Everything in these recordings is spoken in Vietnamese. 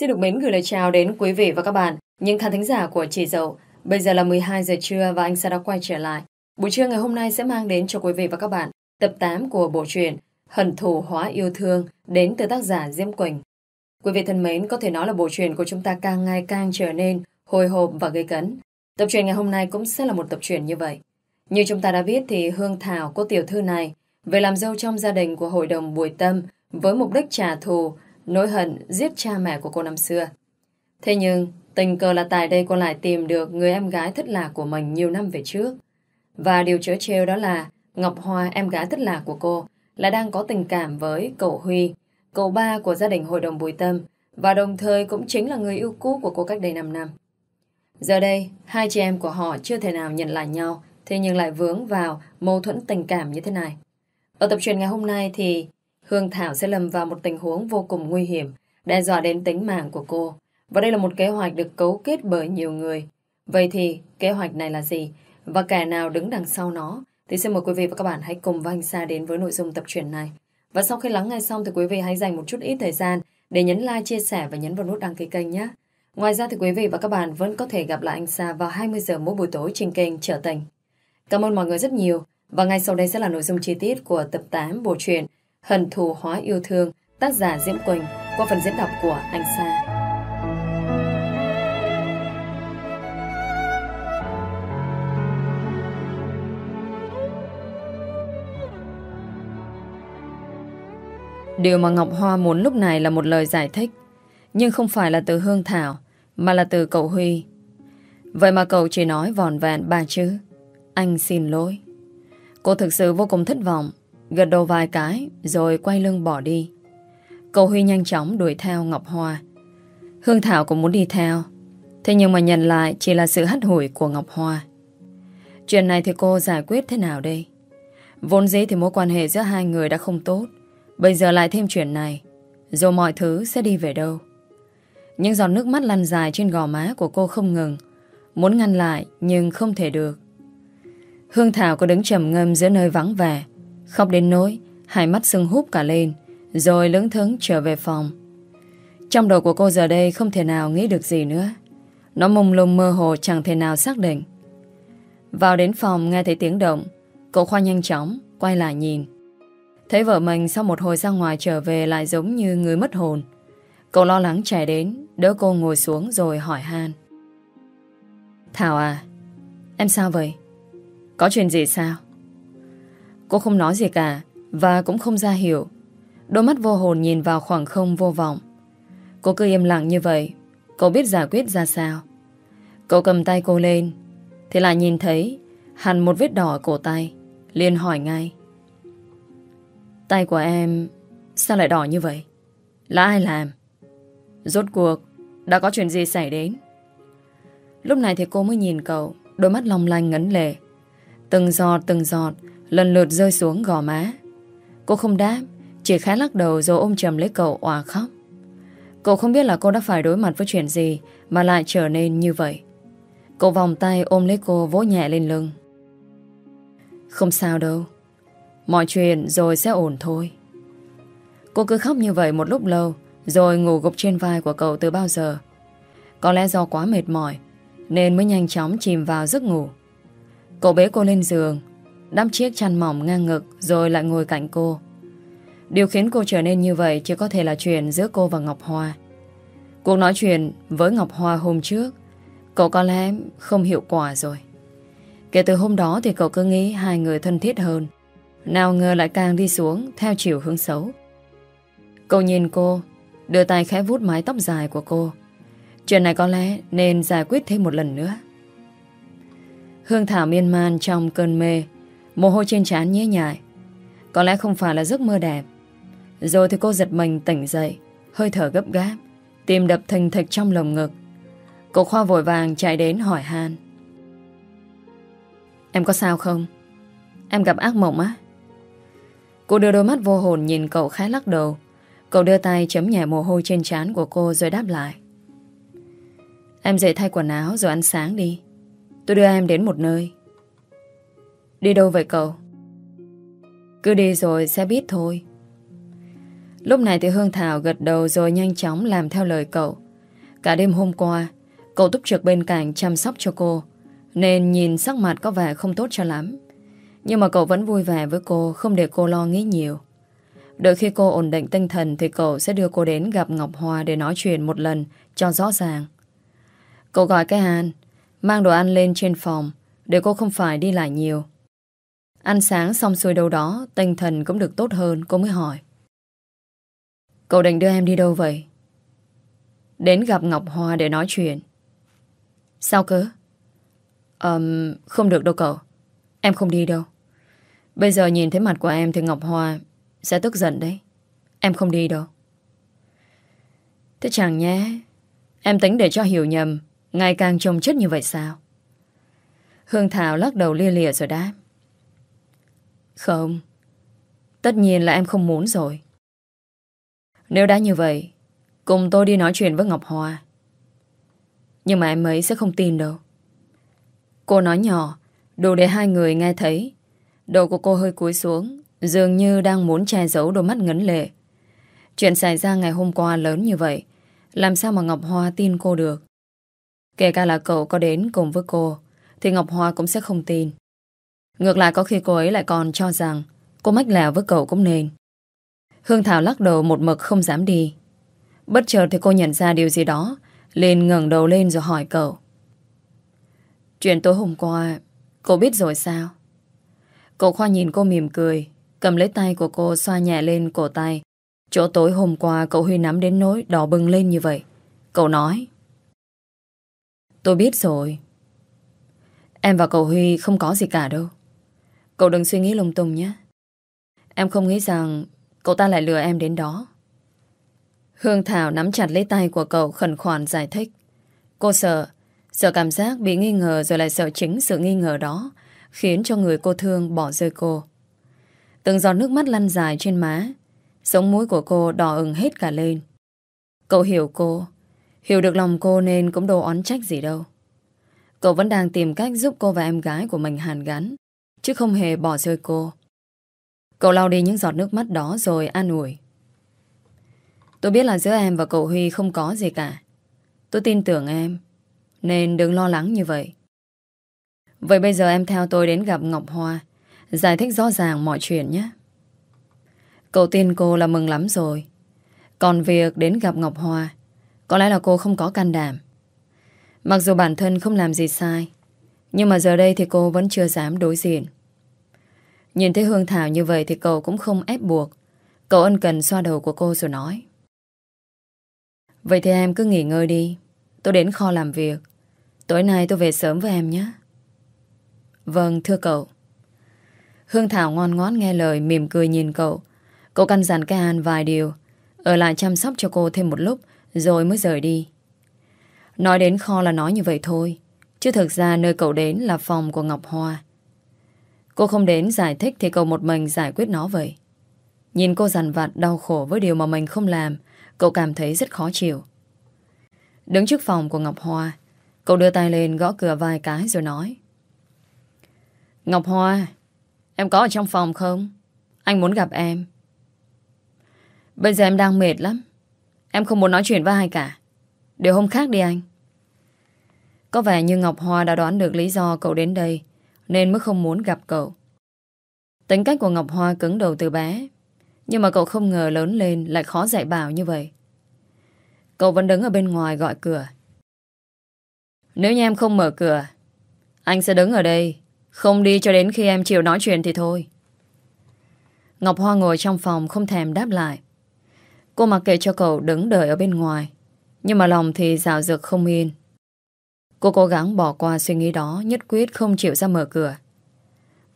Xin được mến gửi lời chào đến quý vị và các bạn, những khán thính giả của Chị Dậu. Bây giờ là 12 giờ trưa và anh sẽ đã quay trở lại. Buổi trưa ngày hôm nay sẽ mang đến cho quý vị và các bạn tập 8 của bộ truyện Hận thù hóa yêu thương đến từ tác giả Diễm Quỳnh. Quý vị thân mến, có thể nói là bộ truyện của chúng ta càng ngày càng trở nên hồi hộp và gây cấn. Tập truyện ngày hôm nay cũng sẽ là một tập truyện như vậy. Như chúng ta đã biết thì Hương Thảo, cô tiểu thư này, về làm dâu trong gia đình của hội đồng Bùi Tâm với mục đích trả thù nỗi hận giết cha mẹ của cô năm xưa. Thế nhưng, tình cờ là tại đây cô lại tìm được người em gái thất lạc của mình nhiều năm về trước. Và điều chớ trêu đó là Ngọc Hoa, em gái thất lạc của cô, là đang có tình cảm với cậu Huy, cậu ba của gia đình hội đồng Bùi Tâm, và đồng thời cũng chính là người yêu cũ của cô cách đây 5 năm. Giờ đây, hai chị em của họ chưa thể nào nhận lại nhau, thế nhưng lại vướng vào mâu thuẫn tình cảm như thế này. Ở tập truyền ngày hôm nay thì Hương Thảo sẽ lầm vào một tình huống vô cùng nguy hiểm, đe dọa đến tính mạng của cô. Và đây là một kế hoạch được cấu kết bởi nhiều người. Vậy thì kế hoạch này là gì? Và kẻ nào đứng đằng sau nó? Thì xin mời quý vị và các bạn hãy cùng với anh Sa đến với nội dung tập truyện này. Và sau khi lắng nghe xong thì quý vị hãy dành một chút ít thời gian để nhấn like, chia sẻ và nhấn vào nút đăng ký kênh nhé. Ngoài ra thì quý vị và các bạn vẫn có thể gặp lại anh Sa vào 20 giờ mỗi buổi tối trên kênh Trở Tình. Cảm ơn mọi người rất nhiều. Và ngay sau đây sẽ là nội dung chi tiết của tập 8 bộ truyện Hận thù hóa yêu thương, tác giả Diễm Quỳnh qua phần diễn đọc của anh Sa. Điều mà Ngọc Hoa muốn lúc này là một lời giải thích, nhưng không phải là từ Hương Thảo, mà là từ cậu Huy. Vậy mà cậu chỉ nói vòn vẹn ba chữ. Anh xin lỗi. Cô thực sự vô cùng thất vọng Gật đầu vài cái, Rồi quay lưng bỏ đi. Cậu Huy nhanh chóng đuổi theo Ngọc Hoa. Hương Thảo cũng muốn đi theo, Thế nhưng mà nhận lại Chỉ là sự hắt hủi của Ngọc Hoa. Chuyện này thì cô giải quyết thế nào đây? Vốn dĩ thì mối quan hệ giữa hai người đã không tốt, Bây giờ lại thêm chuyện này, Rồi mọi thứ sẽ đi về đâu? Những giọt nước mắt lăn dài trên gò má của cô không ngừng, Muốn ngăn lại Nhưng không thể được. Hương Thảo có đứng trầm ngâm giữa nơi vắng vẻ Khóc đến nỗi Hai mắt sưng húp cả lên, Rồi lững thững trở về phòng. Trong đầu của cô giờ đây không thể nào nghĩ được gì nữa. Nó mông lung mơ hồ chẳng thể nào xác định. Vào đến phòng nghe thấy tiếng động, Cậu Khoa nhanh chóng Quay lại nhìn. Thấy vợ mình sau một hồi ra ngoài trở về Lại giống như người mất hồn. Cậu lo lắng chạy đến, Đỡ cô ngồi xuống rồi hỏi han. Thảo à Em sao vậy? Có chuyện gì sao? Cô không nói gì cả Và cũng không ra hiểu. Đôi mắt vô hồn nhìn vào khoảng không vô vọng. Cô cứ im lặng như vậy Cậu biết giải quyết ra sao. Cậu cầm tay cô lên, Thì lại nhìn thấy Hẳn một vết đỏ ở cổ tay, liền hỏi ngay. Tay của em Sao lại đỏ như vậy? Là ai làm? Rốt cuộc, đã có chuyện gì xảy đến? Lúc này thì cô mới nhìn cậu, Đôi mắt long lanh ngấn lệ. Từng giọt từng giọt Lần lượt rơi xuống gò má. Cô không đáp, Chỉ khá lắc đầu rồi ôm chầm lấy cậu, òa khóc. Cậu không biết là cô đã phải đối mặt với chuyện gì Mà lại trở nên như vậy. Cậu vòng tay ôm lấy cô vỗ nhẹ lên lưng. Không sao đâu. Mọi chuyện rồi sẽ ổn thôi. Cô cứ khóc như vậy một lúc lâu, Rồi ngủ gục trên vai của cậu từ bao giờ. Có lẽ do quá mệt mỏi, Nên mới nhanh chóng chìm vào giấc ngủ. Cậu bế cô lên giường Đắp chiếc chăn mỏng ngang ngực Rồi lại ngồi cạnh cô. Điều khiến cô trở nên như vậy Chỉ có thể là chuyện giữa cô và Ngọc Hoa. Cuộc nói chuyện với Ngọc Hoa hôm trước, Cậu có lẽ không hiệu quả rồi. Kể từ hôm đó thì cậu cứ nghĩ Hai người thân thiết hơn. Nào ngờ lại càng đi xuống Theo chiều hướng xấu. Cậu nhìn cô, Đưa tay khẽ vuốt mái tóc dài của cô. Chuyện này có lẽ nên giải quyết thêm một lần nữa. Hương Thảo miên man trong cơn mê Mồ hôi trên trán nhé nhại. Có lẽ không phải là giấc mơ đẹp. Rồi thì cô giật mình tỉnh dậy, Hơi thở gấp gáp, Tim đập thình thịch trong lồng ngực. Cô Khoa vội vàng chạy đến hỏi Han. Em có sao không? Em gặp ác mộng á? Cô đưa đôi mắt vô hồn nhìn cậu khá lắc đầu. Cậu đưa tay chấm nhẹ mồ hôi trên trán của cô rồi đáp lại. Em dậy thay quần áo rồi ăn sáng đi. Tôi đưa em đến một nơi. Đi đâu vậy cậu? Cứ đi rồi sẽ biết thôi Lúc này thì Hương Thảo gật đầu rồi nhanh chóng làm theo lời cậu Cả đêm hôm qua, cậu túc trực bên cạnh chăm sóc cho cô, nên nhìn sắc mặt có vẻ không tốt cho lắm. Nhưng mà cậu vẫn vui vẻ với cô, không để cô lo nghĩ nhiều. Đợi khi cô ổn định tinh thần thì cậu sẽ đưa cô đến gặp Ngọc Hoa để nói chuyện một lần cho rõ ràng. Cậu gọi cái An, mang đồ ăn lên trên phòng để cô không phải đi lại nhiều. Ăn sáng xong xuôi đâu đó, tinh thần cũng được tốt hơn, cô mới hỏi. Cậu định đưa em đi đâu vậy? Đến gặp Ngọc Hoa để nói chuyện. Sao cơ? Um, không được đâu cậu. Em không đi đâu. Bây giờ nhìn thấy mặt của em thì Ngọc Hoa sẽ tức giận đấy. Em không đi đâu. Thế chẳng nhé. Em tính để cho hiểu nhầm ngày càng trông chất như vậy sao? Hương Thảo lắc đầu lia lịa rồi đáp. Không. Tất nhiên là em không muốn rồi. Nếu đã như vậy, cùng tôi đi nói chuyện với Ngọc Hoa. Nhưng mà em ấy sẽ không tin đâu. Cô nói nhỏ, đủ để hai người nghe thấy. Đầu của cô hơi cúi xuống, dường như đang muốn che giấu đôi mắt ngấn lệ. Chuyện xảy ra ngày hôm qua lớn như vậy, làm sao mà Ngọc Hoa tin cô được? Kể cả là cậu có đến cùng với cô, thì Ngọc Hoa cũng sẽ không tin. Ngược lại có khi cô ấy lại còn cho rằng cô mách lèo với cậu cũng nên. Hương Thảo lắc đầu một mực không dám đi. Bất chợt thì cô nhận ra điều gì đó, liền ngẩng đầu lên rồi hỏi cậu. Chuyện tối hôm qua, cô biết rồi sao? Cậu Khoa nhìn cô mỉm cười, cầm lấy tay của cô xoa nhẹ lên cổ tay. Chỗ tối hôm qua cậu Huy nắm đến nỗi đỏ bừng lên như vậy. Cậu nói. Tôi biết rồi. Em và cậu Huy không có gì cả đâu. Cậu đừng suy nghĩ lung tung nhé. Em không nghĩ rằng cậu ta lại lừa em đến đó. Hương Thảo nắm chặt lấy tay của cậu khẩn khoản giải thích. Cô sợ, sợ cảm giác bị nghi ngờ rồi lại sợ chính sự nghi ngờ đó khiến cho người cô thương bỏ rơi cô. Từng giọt nước mắt lăn dài trên má, sống mũi của cô đỏ ửng hết cả lên. Cậu hiểu cô, hiểu được lòng cô nên cũng đâu oán trách gì đâu. Cậu vẫn đang tìm cách giúp cô và em gái của mình hàn gắn, chứ không hề bỏ rơi cô. Cậu lau đi những giọt nước mắt đó rồi an ủi. Tôi biết là giữa em và cậu Huy không có gì cả. Tôi tin tưởng em, nên đừng lo lắng như vậy. Vậy bây giờ em theo tôi đến gặp Ngọc Hoa, giải thích rõ ràng mọi chuyện nhé. Cậu tin cô là mừng lắm rồi. Còn việc đến gặp Ngọc Hoa, có lẽ là cô không có can đảm. Mặc dù bản thân không làm gì sai, nhưng mà giờ đây thì cô vẫn chưa dám đối diện. Nhìn thấy Hương Thảo như vậy thì cậu cũng không ép buộc. Cậu ân cần xoa đầu của cô rồi nói. Vậy thì em cứ nghỉ ngơi đi. Tôi đến kho làm việc. Tối nay tôi về sớm với em nhé. Vâng, thưa cậu. Hương Thảo ngon ngón nghe lời mỉm cười nhìn cậu. Cậu căn dặn cái An vài điều. Ở lại chăm sóc cho cô thêm một lúc rồi mới rời đi. Nói đến kho là nói như vậy thôi. Chứ thực ra nơi cậu đến là phòng của Ngọc Hoa. Cô không đến giải thích thì cậu một mình giải quyết nó vậy. Nhìn cô dằn vặt đau khổ với điều mà mình không làm, cậu cảm thấy rất khó chịu. Đứng trước phòng của Ngọc Hoa, cậu đưa tay lên gõ cửa vài cái rồi nói. Ngọc Hoa, em có ở trong phòng không? Anh muốn gặp em. Bây giờ em đang mệt lắm. Em không muốn nói chuyện với ai cả. Để hôm khác đi anh. Có vẻ như Ngọc Hoa đã đoán được lý do cậu đến đây, nên mới không muốn gặp cậu. Tính cách của Ngọc Hoa cứng đầu từ bé, nhưng mà cậu không ngờ lớn lên lại khó dạy bảo như vậy. Cậu vẫn đứng ở bên ngoài gọi cửa. Nếu như em không mở cửa, anh sẽ đứng ở đây, không đi cho đến khi em chịu nói chuyện thì thôi. Ngọc Hoa ngồi trong phòng không thèm đáp lại. Cô mặc kệ cho cậu đứng đợi ở bên ngoài. Nhưng mà lòng thì rào rực không yên. Cô cố gắng bỏ qua suy nghĩ đó Nhất quyết không chịu ra mở cửa.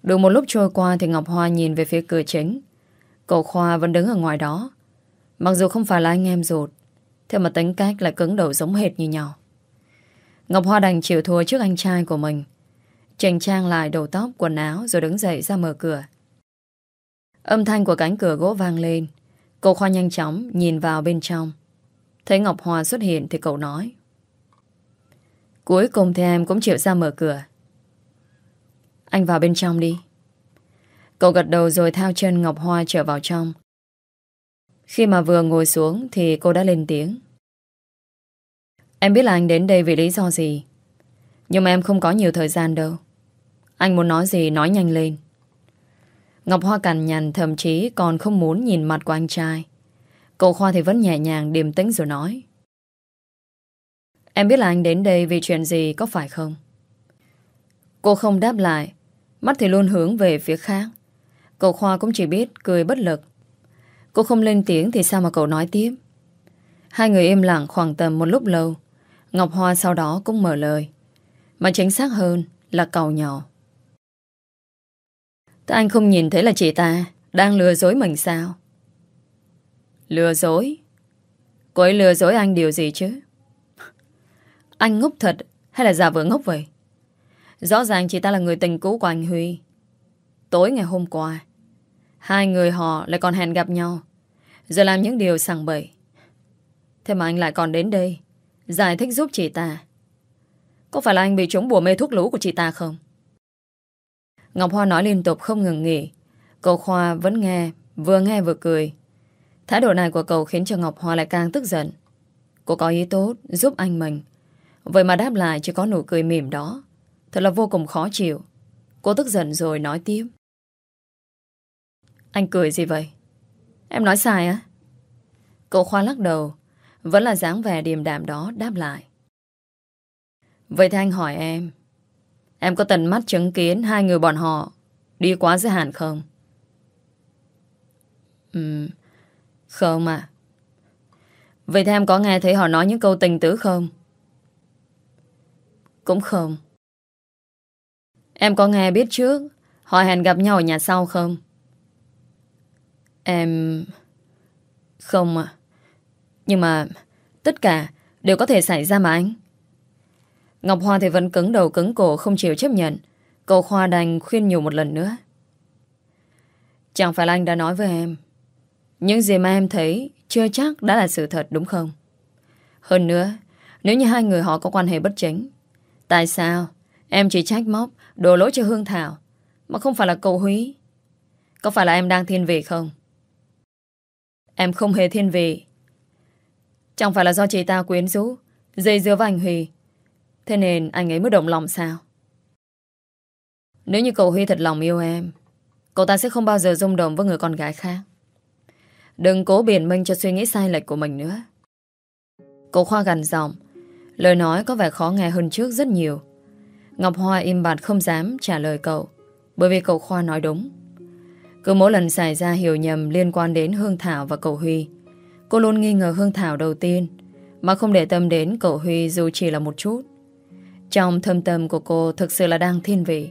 Được một lúc trôi qua thì Ngọc Hoa nhìn về phía cửa chính. Cậu Khoa vẫn đứng ở ngoài đó. Mặc dù không phải là anh em ruột Thế mà tính cách lại cứng đầu giống hệt như nhau. Ngọc Hoa đành chịu thua trước anh trai của mình. Chỉnh trang lại đầu tóc, quần áo Rồi đứng dậy ra mở cửa. Âm thanh của cánh cửa gỗ vang lên. Cậu Khoa nhanh chóng nhìn vào bên trong. Thấy Ngọc Hoa xuất hiện thì cậu nói Cuối cùng thì em cũng chịu ra mở cửa. Anh vào bên trong đi. Cậu gật đầu rồi thao chân Ngọc Hoa trở vào trong. Khi mà vừa ngồi xuống Thì cô đã lên tiếng. Em biết là anh đến đây vì lý do gì, Nhưng mà em không có nhiều thời gian đâu. Anh muốn nói gì nói nhanh lên. Ngọc Hoa cằn nhằn, thậm chí còn không muốn nhìn mặt của anh trai. Cậu Khoa thì vẫn nhẹ nhàng điềm tĩnh rồi nói. Em biết là anh đến đây vì chuyện gì, có phải không? Cô không đáp lại. Mắt thì luôn hướng về phía khác. Cậu Khoa cũng chỉ biết cười bất lực. Cô không lên tiếng thì sao mà cậu nói tiếp? Hai người im lặng khoảng tầm một lúc lâu. Ngọc Hoa sau đó cũng mở lời. Mà chính xác hơn là cầu nhỏ. Thế anh không nhìn thấy là chị ta Đang lừa dối mình sao? Lừa dối? Cô ấy lừa dối anh điều gì chứ? Anh ngốc thật Hay là giả vờ ngốc vậy? Rõ ràng chị ta là người tình cũ của anh Huy. Tối ngày hôm qua, Hai người họ lại còn hẹn gặp nhau, Rồi làm những điều sằng bậy. Thế mà anh lại còn đến đây, Giải thích giúp chị ta. Có phải là anh bị trúng bùa mê thuốc lũ của chị ta không? Ngọc Hoa nói liên tục không ngừng nghỉ. Cậu Khoa vẫn nghe, Vừa nghe vừa cười. Thái độ này của cậu khiến cho Ngọc Hoa lại càng tức giận. Cô có ý tốt giúp anh mình. Vậy mà đáp lại chỉ có nụ cười mỉm đó Thật là vô cùng khó chịu Cô tức giận rồi nói tiếp Anh cười gì vậy? Em nói sai á? Cậu Khoa lắc đầu, Vẫn là dáng vẻ điềm đạm đó, đáp lại Vậy thì anh hỏi em Em có tận mắt chứng kiến Hai người bọn họ Đi quá giới hạn không? Ừm Không mà Vậy thì em có nghe thấy họ nói những câu tình tứ không? Cũng không. Em có nghe biết trước, Họ hẹn gặp nhau ở nhà sau không? Em... Không à Nhưng mà Tất cả đều có thể xảy ra mà anh. Ngọc Hoa thì vẫn cứng đầu cứng cổ, Không chịu chấp nhận. Cậu Khoa đành khuyên nhiều một lần nữa. Chẳng phải là anh đã nói với em. Những gì mà em thấy Chưa chắc đã là sự thật, đúng không? Hơn nữa, Nếu như hai người họ có quan hệ bất chính Tại sao? Em chỉ trách móc, Đổ lỗi cho Hương Thảo, Mà không phải là cậu Húy. Có phải là em đang thiên vị không? Em không hề thiên vị. Chẳng phải là do chị ta quyến rũ, Dây dưa với anh Huy. Thế nên anh ấy mới động lòng sao? Nếu như cậu Huy thật lòng yêu em, Cậu ta sẽ không bao giờ rung động với người con gái khác. Đừng cố biện minh cho suy nghĩ sai lệch của mình nữa. Cậu Khoa gần giọng Lời nói có vẻ khó nghe hơn trước rất nhiều. Ngọc Hoa im bặt không dám trả lời cậu, Bởi vì cậu Khoa nói đúng. Cứ mỗi lần xảy ra hiểu nhầm liên quan đến Hương Thảo và cậu Huy, Cô luôn nghi ngờ Hương Thảo đầu tiên, Mà không để tâm đến cậu Huy dù chỉ là một chút. Trong thâm tâm của cô thực sự là đang thiên vị.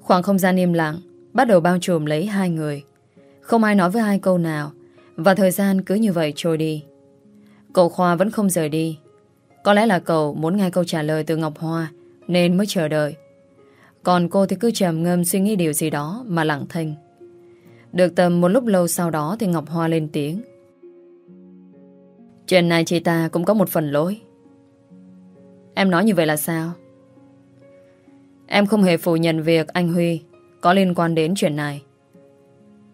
Khoảng không gian im lặng, Bắt đầu bao trùm lấy hai người. Không ai nói với hai câu nào, Và thời gian cứ như vậy trôi đi. Cậu Khoa vẫn không rời đi. Có lẽ là cậu muốn nghe câu trả lời từ Ngọc Hoa, nên mới chờ đợi. Còn cô thì cứ trầm ngâm suy nghĩ điều gì đó Mà lặng thinh. Được tầm một lúc lâu sau đó Thì Ngọc Hoa lên tiếng. Chuyện này chị ta cũng có một phần lỗi. Em nói như vậy là sao? Em không hề phủ nhận việc anh Huy Có liên quan đến chuyện này.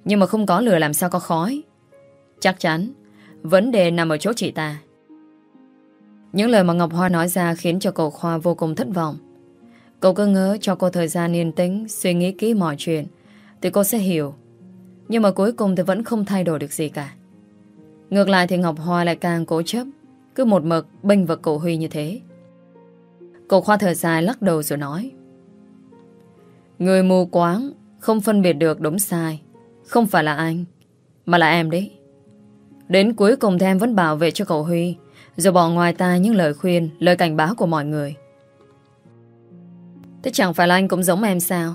Nhưng mà không có lửa làm sao có khói. Chắc chắn, Vấn đề nằm ở chỗ chị ta những lời mà Ngọc Hoa nói ra khiến cho cậu Khoa vô cùng thất vọng. Cậu cứ ngỡ cho cô thời gian yên tĩnh, suy nghĩ kỹ mọi chuyện, thì cô sẽ hiểu. Nhưng mà cuối cùng thì vẫn không thay đổi được gì cả. Ngược lại thì Ngọc Hoa lại càng cố chấp, cứ một mực bênh vực cậu Huy như thế. Cậu Khoa thở dài lắc đầu rồi nói. Người mù quáng, không phân biệt được đúng sai. Không phải là anh, mà là em đấy. Đến cuối cùng thì em vẫn bảo vệ cho cậu Huy, rồi bỏ ngoài tai những lời khuyên, Lời cảnh báo của mọi người. Thế chẳng phải là anh cũng giống em sao?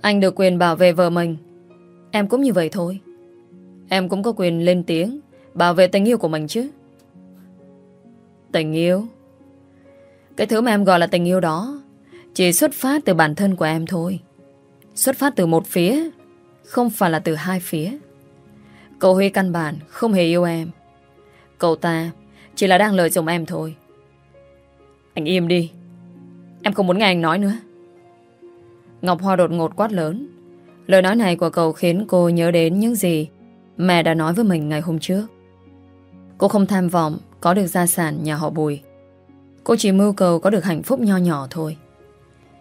Anh được quyền bảo vệ vợ mình. Em cũng như vậy thôi. Em cũng có quyền lên tiếng, Bảo vệ tình yêu của mình chứ. Tình yêu? Cái thứ mà em gọi là tình yêu đó, Chỉ xuất phát từ bản thân của em thôi. Xuất phát từ một phía, Không phải là từ hai phía. Cậu Huy căn bản không hề yêu em. Cậu ta chỉ là đang lợi dụng em thôi. Anh im đi. Em không muốn nghe anh nói nữa. Ngọc Hoa đột ngột quát lớn. Lời nói này của cậu khiến cô nhớ đến những gì Mẹ đã nói với mình ngày hôm trước. Cô không tham vọng Có được gia sản nhà họ Bùi. Cô chỉ mưu cầu có được hạnh phúc nho nhỏ thôi.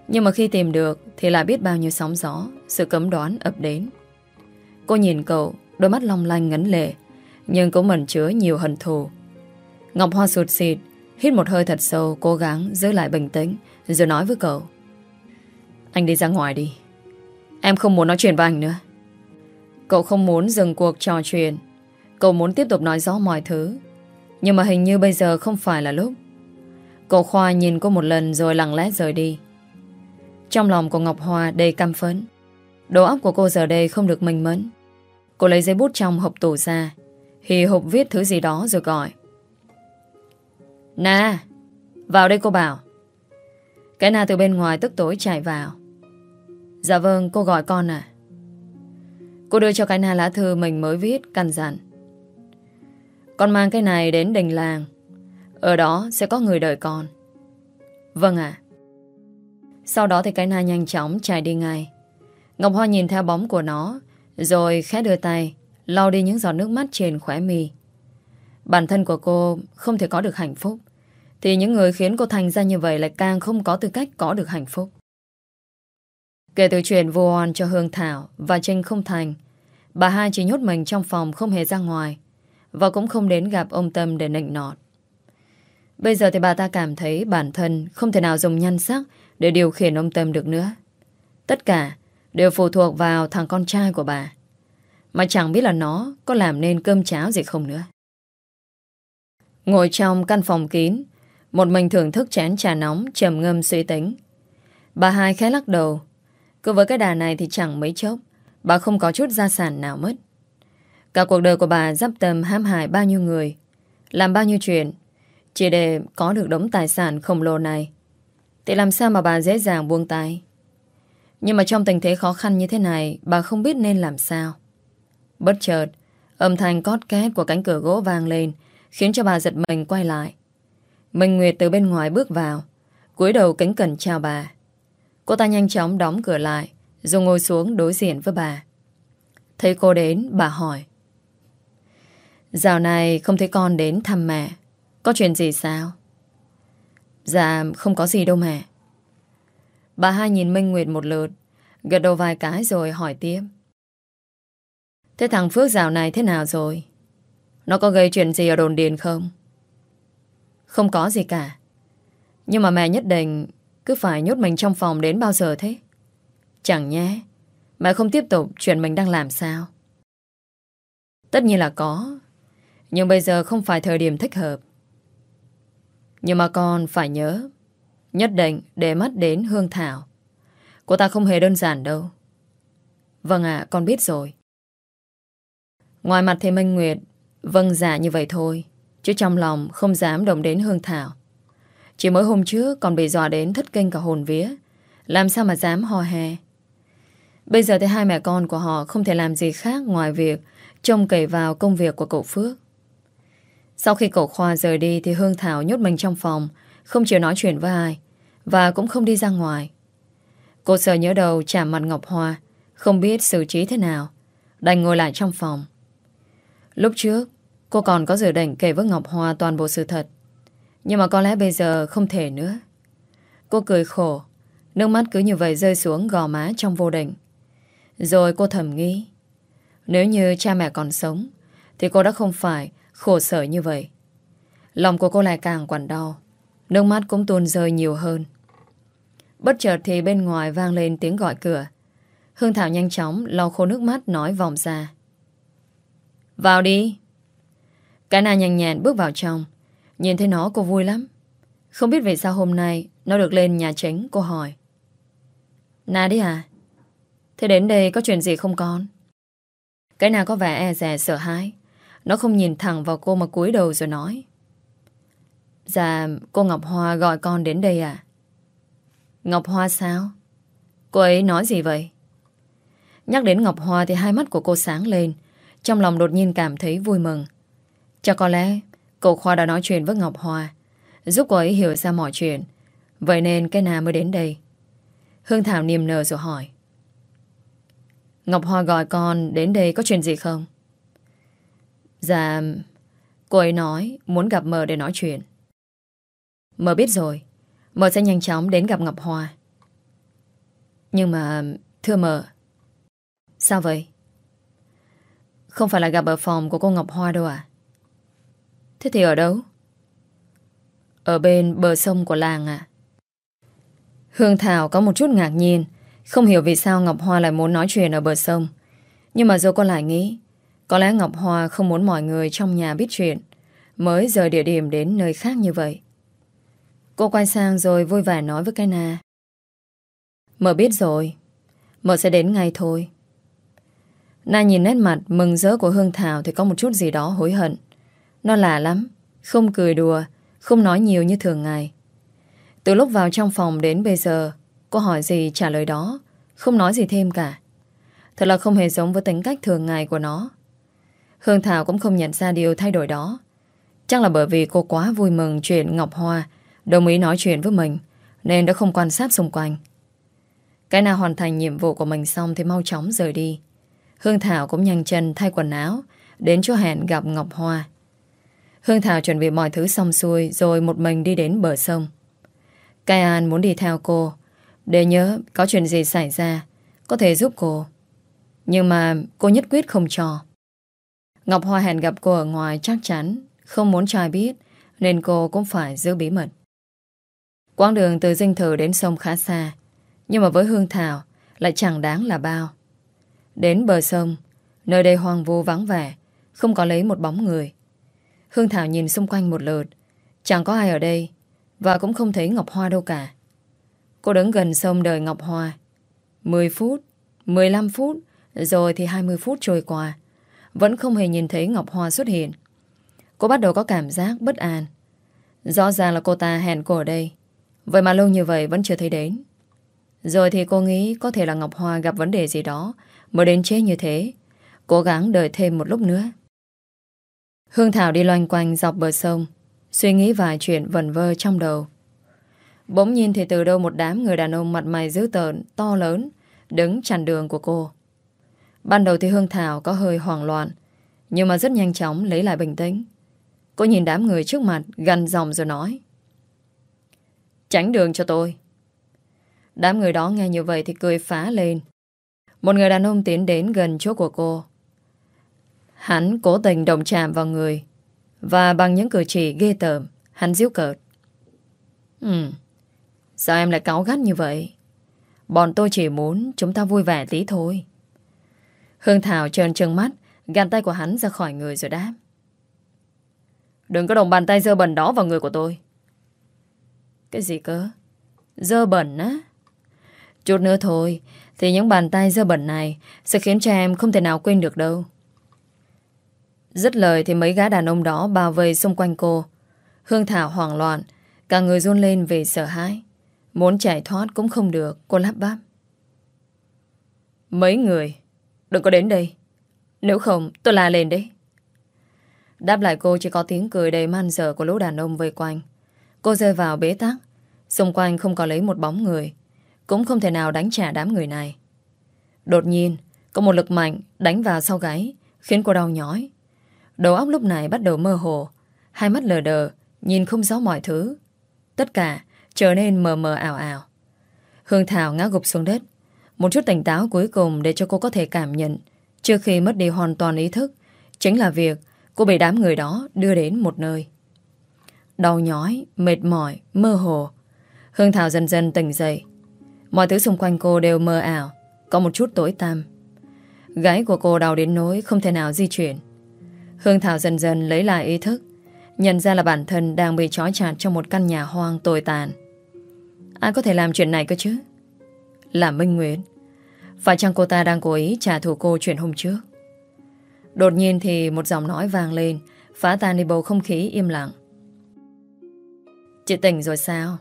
Nhưng mà khi tìm được Thì lại biết bao nhiêu sóng gió, Sự cấm đoán ập đến. Cô nhìn cậu, Đôi mắt long lanh ngấn lệ, Nhưng cũng mẩn chứa nhiều hận thù. Ngọc Hoa sụt xịt Hít một hơi thật sâu, Cố gắng giữ lại bình tĩnh, Rồi nói với cậu. Anh đi ra ngoài đi. Em không muốn nói chuyện với anh nữa. Cậu không muốn dừng cuộc trò chuyện. Cậu muốn tiếp tục nói rõ mọi thứ. Nhưng mà hình như bây giờ không phải là lúc. Cậu Khoa nhìn cô một lần rồi lặng lẽ rời đi. Trong lòng của Ngọc Hoa đầy căm phấn Đầu óc của cô giờ đây không được minh mẫn. Cô lấy giấy bút trong hộp tủ ra. Hì hộp viết thứ gì đó rồi gọi. Nà Vào đây cô bảo. Cái nà từ bên ngoài tức tối chạy vào. Dạ vâng cô gọi con à Cô đưa cho cái na lá thư mình mới viết, căn dặn. Con mang cái này đến đình làng. Ở đó sẽ có người đợi con. Vâng ạ. Sau đó thì cái na nhanh chóng chạy đi ngay. Ngọc Hoa nhìn theo bóng của nó, Rồi khẽ đưa tay, lau đi những giọt nước mắt trên khóe mi. Bản thân của cô không thể có được hạnh phúc Thì những người khiến cô thành ra như vậy Lại càng không có tư cách có được hạnh phúc Kể từ chuyện vô oan cho Hương Thảo Và Trinh không thành, Bà hai chỉ nhốt mình trong phòng không hề ra ngoài Và cũng không đến gặp ông Tâm để nịnh nọt Bây giờ thì bà ta cảm thấy bản thân không thể nào dùng nhan sắc để điều khiển ông Tâm được nữa. Tất cả đều phụ thuộc vào thằng con trai của bà. Mà chẳng biết là nó có làm nên cơm cháo gì không nữa. Ngồi trong căn phòng kín, một mình thưởng thức chén trà nóng trầm ngâm suy tính. Bà hai khẽ lắc đầu. Cứ với cái đà này thì chẳng mấy chốc, bà không có chút gia sản nào mất. Cả cuộc đời của bà dắp tâm hãm hại bao nhiêu người, làm bao nhiêu chuyện, chỉ để có được đống tài sản khổng lồ này. Thì làm sao mà bà dễ dàng buông tay? Nhưng mà trong tình thế khó khăn như thế này, bà không biết nên làm sao. Bất chợt, âm thanh cót két của cánh cửa gỗ vang lên, khiến cho bà giật mình quay lại. Minh Nguyệt từ bên ngoài bước vào, cúi đầu kính cẩn chào bà. Cô ta nhanh chóng đóng cửa lại, rồi ngồi xuống đối diện với bà. Thấy cô đến, bà hỏi. Dạo này không thấy con đến thăm mẹ. Có chuyện gì sao? Dạ, không có gì đâu mẹ. Bà hai nhìn Minh Nguyệt một lượt, gật đầu vài cái rồi hỏi tiếp. Thế thằng Phước dạo này thế nào rồi? Nó có gây chuyện gì ở đồn điền không? Không có gì cả. Nhưng mà mẹ nhất định cứ phải nhốt mình trong phòng đến bao giờ thế? Chẳng nhé. Mẹ không tiếp tục chuyện mình đang làm sao? Tất nhiên là có. Nhưng bây giờ không phải thời điểm thích hợp. Nhưng mà con phải nhớ, Nhất định để mắt đến Hương Thảo Cô ta không hề đơn giản đâu Vâng ạ, con biết rồi Ngoài mặt thì Minh Nguyệt Vâng dạ như vậy thôi. Chứ trong lòng không dám động đến Hương Thảo. Chỉ mới hôm trước Còn bị dọa đến thất kinh cả hồn vía. Làm sao mà dám hò hè? Bây giờ thì hai mẹ con của họ Không thể làm gì khác ngoài việc Trông cậy vào công việc của cậu Phước. Sau khi cậu Khoa rời đi thì Hương Thảo nhốt mình trong phòng, không chịu nói chuyện với ai, và cũng không đi ra ngoài. Cô sợ nhớ đầu chạm mặt Ngọc Hoa, không biết xử trí thế nào, đành ngồi lại trong phòng. Lúc trước, cô còn có dự định kể với Ngọc Hoa toàn bộ sự thật, nhưng mà có lẽ bây giờ không thể nữa. Cô cười khổ, nước mắt cứ như vậy rơi xuống gò má trong vô định. Rồi cô thầm nghĩ, nếu như cha mẹ còn sống, thì cô đã không phải khổ sở như vậy. Lòng của cô lại càng quặn đau. Nước mắt cũng tuôn rơi nhiều hơn. Bất chợt thì bên ngoài vang lên tiếng gọi cửa. Hương Thảo nhanh chóng lau khô nước mắt nói vòng ra. Vào đi. Cái na nhanh nhẹn bước vào trong. Nhìn thấy nó, cô vui lắm. Không biết vì sao hôm nay nó được lên nhà chính, cô hỏi. Na đi à? Thế đến đây có chuyện gì không con? Cái nào có vẻ e rè sợ hãi nó không nhìn thẳng vào cô mà cúi đầu rồi nói Dạ cô Ngọc Hoa gọi con đến đây à Ngọc Hoa sao Cô ấy nói gì vậy Nhắc đến Ngọc Hoa thì hai mắt của cô sáng lên trong lòng đột nhiên cảm thấy vui mừng Cho có lẽ, Cậu Khoa đã nói chuyện với Ngọc Hoa, Giúp cô ấy hiểu ra mọi chuyện Vậy nên cái nào mới đến đây Hương Thảo niềm nở rồi hỏi Ngọc Hoa gọi con đến đây có chuyện gì không Dạ Cô ấy nói muốn gặp Mờ để nói chuyện. Mờ biết rồi. Mờ sẽ nhanh chóng đến gặp Ngọc Hoa. Nhưng mà... Thưa Mờ... Sao vậy? Không phải là gặp ở phòng của cô Ngọc Hoa đâu à? Thế thì ở đâu? Ở bên bờ sông của làng à? Hương Thảo có một chút ngạc nhiên, Không hiểu vì sao Ngọc Hoa lại muốn nói chuyện ở bờ sông Nhưng mà rồi cô lại nghĩ, Có lẽ Ngọc Hoa không muốn mọi người trong nhà biết chuyện, Mới rời địa điểm đến nơi khác như vậy Cô quay sang rồi vui vẻ nói với cái na Mợ biết rồi, Mợ sẽ đến ngay thôi Na nhìn nét mặt mừng rỡ của Hương Thảo Thì có một chút gì đó hối hận. Nó lạ lắm, Không cười đùa, Không nói nhiều như thường ngày. Từ lúc vào trong phòng đến bây giờ, Cô hỏi gì trả lời đó, Không nói gì thêm cả. Thật là không hề giống với tính cách thường ngày của nó. Hương Thảo cũng không nhận ra điều thay đổi đó. Chắc là bởi vì cô quá vui mừng chuyện Ngọc Hoa, đồng ý nói chuyện với mình, nên đã không quan sát xung quanh. Cái nào hoàn thành nhiệm vụ của mình xong thì mau chóng rời đi. Hương Thảo cũng nhanh chân thay quần áo, đến chỗ hẹn gặp Ngọc Hoa. Hương Thảo chuẩn bị mọi thứ xong xuôi, rồi một mình đi đến bờ sông. Cai An muốn đi theo cô, để nhớ có chuyện gì xảy ra, có thể giúp cô. Nhưng mà cô nhất quyết không cho. Ngọc Hoa hẹn gặp cô ở ngoài chắc chắn, không muốn trai biết, Nên cô cũng phải giữ bí mật Quãng đường từ dinh thự đến sông khá xa, Nhưng mà với Hương Thảo Lại chẳng đáng là bao Đến bờ sông, Nơi đây hoang vu vắng vẻ, Không có lấy một bóng người. Hương Thảo nhìn xung quanh một lượt, Chẳng có ai ở đây Và cũng không thấy Ngọc Hoa đâu cả. Cô đứng gần sông đợi Ngọc Hoa. 10 phút 15 phút, Rồi thì 20 phút trôi qua, Vẫn không hề nhìn thấy Ngọc Hoa xuất hiện. Cô bắt đầu có cảm giác bất an. Rõ ràng là cô ta hẹn cô ở đây, Vậy mà lâu như vậy vẫn chưa thấy đến. Rồi thì cô nghĩ Có thể là Ngọc Hoa gặp vấn đề gì đó Mới đến chế như thế Cố gắng đợi thêm một lúc nữa Hương Thảo đi loanh quanh dọc bờ sông Suy nghĩ vài chuyện vần vơ trong đầu Bỗng nhìn thì từ đâu một đám người đàn ông mặt mày dữ tợn, to lớn, đứng chặn đường của cô. Ban đầu thì Hương Thảo có hơi hoảng loạn, nhưng mà rất nhanh chóng lấy lại bình tĩnh. Cô nhìn đám người trước mặt Gần dòng rồi nói Tránh đường cho tôi Đám người đó nghe như vậy thì cười phá lên một người đàn ông tiến đến gần chỗ của cô Hắn cố tình động chạm vào người Và bằng những cử chỉ ghê tởm Hắn giễu cợt Ừ Sao em lại cáu gắt như vậy Bọn tôi chỉ muốn chúng ta vui vẻ tí thôi Hương Thảo trơn trừng mắt gạt tay của hắn ra khỏi người rồi đáp Đừng có đồng bàn tay dơ bẩn đó vào người của tôi. Cái gì cơ? Dơ bẩn á? Chút nữa thôi, thì những bàn tay dơ bẩn này sẽ khiến cho em không thể nào quên được đâu. Dứt lời thì mấy gã đàn ông đó bao vây xung quanh cô. Hương Thảo hoảng loạn, cả người run lên vì sợ hãi. Muốn chạy thoát cũng không được, cô lắp bắp. Mấy người, đừng có đến đây. Nếu không, tôi la lên đấy. Đáp lại cô chỉ có tiếng cười đầy man dở của lũ đàn ông vây quanh. Cô rơi vào bế tắc. Xung quanh không có lấy một bóng người. Cũng không thể nào đánh trả đám người này. Đột nhiên, có một lực mạnh đánh vào sau gáy, khiến cô đau nhói. Đầu óc lúc này bắt đầu mơ hồ. Hai mắt lờ đờ, nhìn không rõ mọi thứ. Tất cả trở nên mờ mờ ảo ảo. Hương Thảo ngã gục xuống đất. Một chút tỉnh táo cuối cùng để cho cô có thể cảm nhận trước khi mất đi hoàn toàn ý thức chính là việc Cô bị đám người đó đưa đến một nơi Đau nhói, mệt mỏi, mơ hồ Hương Thảo dần dần tỉnh dậy Mọi thứ xung quanh cô đều mơ ảo, Có một chút tối tăm Gáy của cô đau đến nỗi không thể nào di chuyển Hương Thảo dần dần lấy lại ý thức, Nhận ra là bản thân đang bị trói chặt trong một căn nhà hoang tồi tàn Ai có thể làm chuyện này cơ chứ? Là Minh Nguyễn Phải chăng cô ta đang cố ý trả thù cô chuyện hôm trước? Đột nhiên thì một giọng nói vang lên, Phá tan đi bầu không khí im lặng Chị tỉnh rồi sao?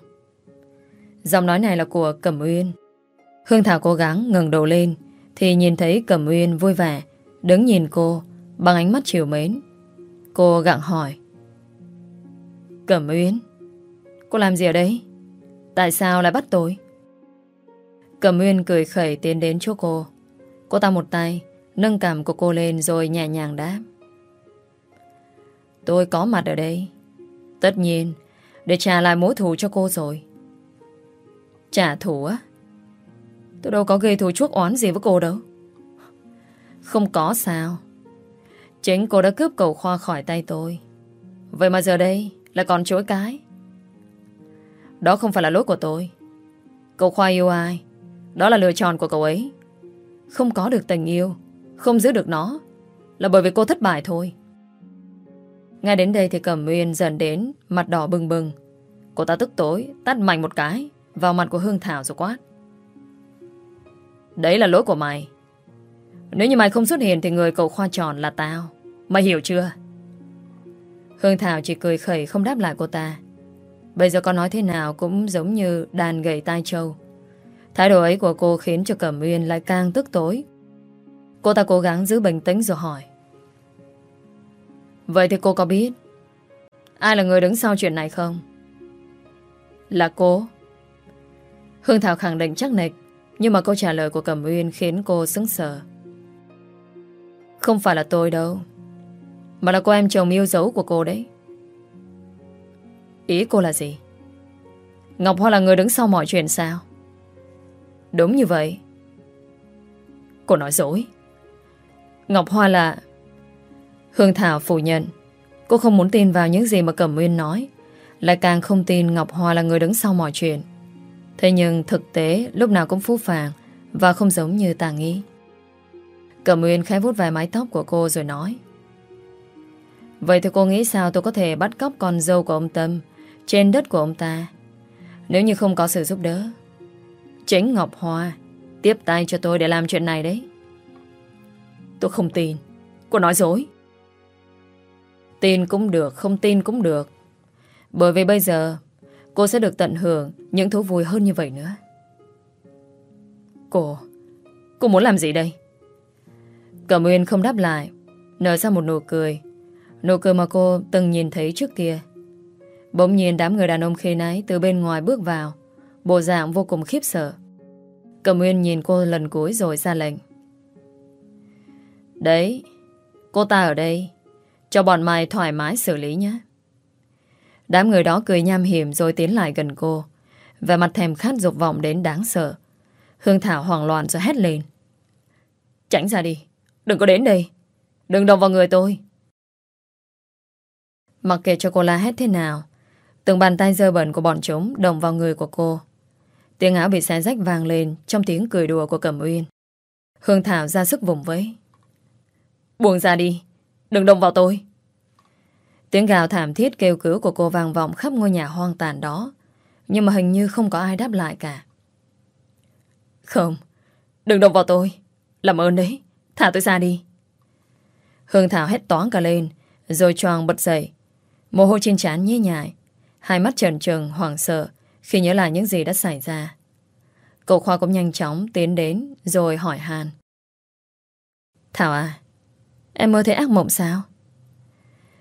Giọng nói này là của Cẩm Uyên Hương Thảo cố gắng ngừng đầu lên Thì nhìn thấy Cẩm Uyên vui vẻ Đứng nhìn cô Bằng ánh mắt chiều mến Cô gặng hỏi Cẩm Uyên Cô làm gì ở đây? Tại sao lại bắt tôi? Cẩm Uyên cười khẩy tiến đến chỗ cô Cô ta một tay Nâng cảm của cô lên rồi nhẹ nhàng đáp Tôi có mặt ở đây. Tất nhiên, để trả lại mối thù cho cô rồi. Trả thù á? Tôi đâu có gây thù chuốc oán gì với cô đâu. Không có sao. Chính cô đã cướp cầu khoa khỏi tay tôi. Vậy mà giờ đây lại còn chối cái. Đó không phải là lỗi của tôi. Cậu khoa yêu ai? Đó là lựa chọn của cậu ấy. Không có được tình yêu, không giữ được nó, là bởi vì cô thất bại thôi. Ngay đến đây thì Cẩm Nguyên dần đến, mặt đỏ bừng bừng. Cô ta tức tối, tắt mạnh một cái vào mặt của Hương Thảo rồi quát. Đấy là lỗi của mày. Nếu như mày không xuất hiện thì người cậu khoa tròn là tao. Mày hiểu chưa? Hương Thảo chỉ cười khẩy không đáp lại cô ta. Bây giờ có nói thế nào cũng giống như đàn gầy tai trâu. Thái độ ấy của cô khiến cho Cẩm Uyên lại càng tức tối. Cô ta cố gắng giữ bình tĩnh rồi hỏi. Vậy thì cô có biết Ai là người đứng sau chuyện này không? Là cô Hương Thảo khẳng định chắc nịch, Nhưng mà câu trả lời của Cẩm Uyên Khiến cô sững sờ. Không phải là tôi đâu, Mà là cô em chồng yêu dấu của cô đấy. Ý cô là gì? Ngọc Hoa là người đứng sau mọi chuyện sao? Đúng như vậy. Cô nói dối. Ngọc Hoa là Hương Thảo phủ nhận. Cô không muốn tin vào những gì mà Cẩm Nguyên nói. Lại càng không tin Ngọc Hoa là người đứng sau mọi chuyện. Thế nhưng thực tế lúc nào cũng phú phàng Và không giống như ta nghĩ. Cẩm uyên khẽ vuốt vài mái tóc của cô rồi nói Vậy thì cô nghĩ sao tôi có thể bắt cóc con dâu của ông Tâm Trên đất của ông ta? Nếu như không có sự giúp đỡ Chính Ngọc Hoa Tiếp tay cho tôi để làm chuyện này đấy. Tôi không tin. Cô nói dối. Tin cũng được, không tin cũng được. Bởi vì bây giờ cô sẽ được tận hưởng những thú vui hơn như vậy nữa. Cô, cô muốn làm gì đây? Cẩm Nguyên không đáp lại, nở ra một nụ cười. Nụ cười mà cô từng nhìn thấy trước kia. Bỗng nhiên đám người đàn ông khi nãy từ bên ngoài bước vào, bộ dạng vô cùng khiếp sợ. Cẩm Nguyên nhìn cô lần cuối rồi ra lệnh. Đấy, cô ta ở đây cho bọn mày thoải mái xử lý nhé. Đám người đó cười nham hiểm rồi tiến lại gần cô. Và mặt thèm khát dục vọng đến đáng sợ. Hương Thảo hoảng loạn rồi hét lên. Tránh ra đi. Đừng có đến đây. Đừng động vào người tôi. Mặc kệ cho cô la hét thế nào, từng bàn tay dơ bẩn của bọn chúng động vào người của cô. Tiếng áo bị xé rách vàng lên trong tiếng cười đùa của Cẩm Uyên. Hương Thảo ra sức vùng vẫy. Buông ra đi. Đừng động vào tôi. Tiếng gào thảm thiết kêu cứu của cô vang vọng khắp ngôi nhà hoang tàn đó. Nhưng mà hình như không có ai đáp lại cả. Không, đừng động vào tôi. Làm ơn đấy, thả tôi ra đi. Hương Thảo hét toán cả lên, rồi choàng bật dậy. Mồ hôi trên trán nhê nhại, hai mắt trần trừng hoảng sợ khi nhớ lại những gì đã xảy ra. Cậu Khoa cũng nhanh chóng tiến đến rồi hỏi Hàn. Thảo à, Em mơ thấy ác mộng sao?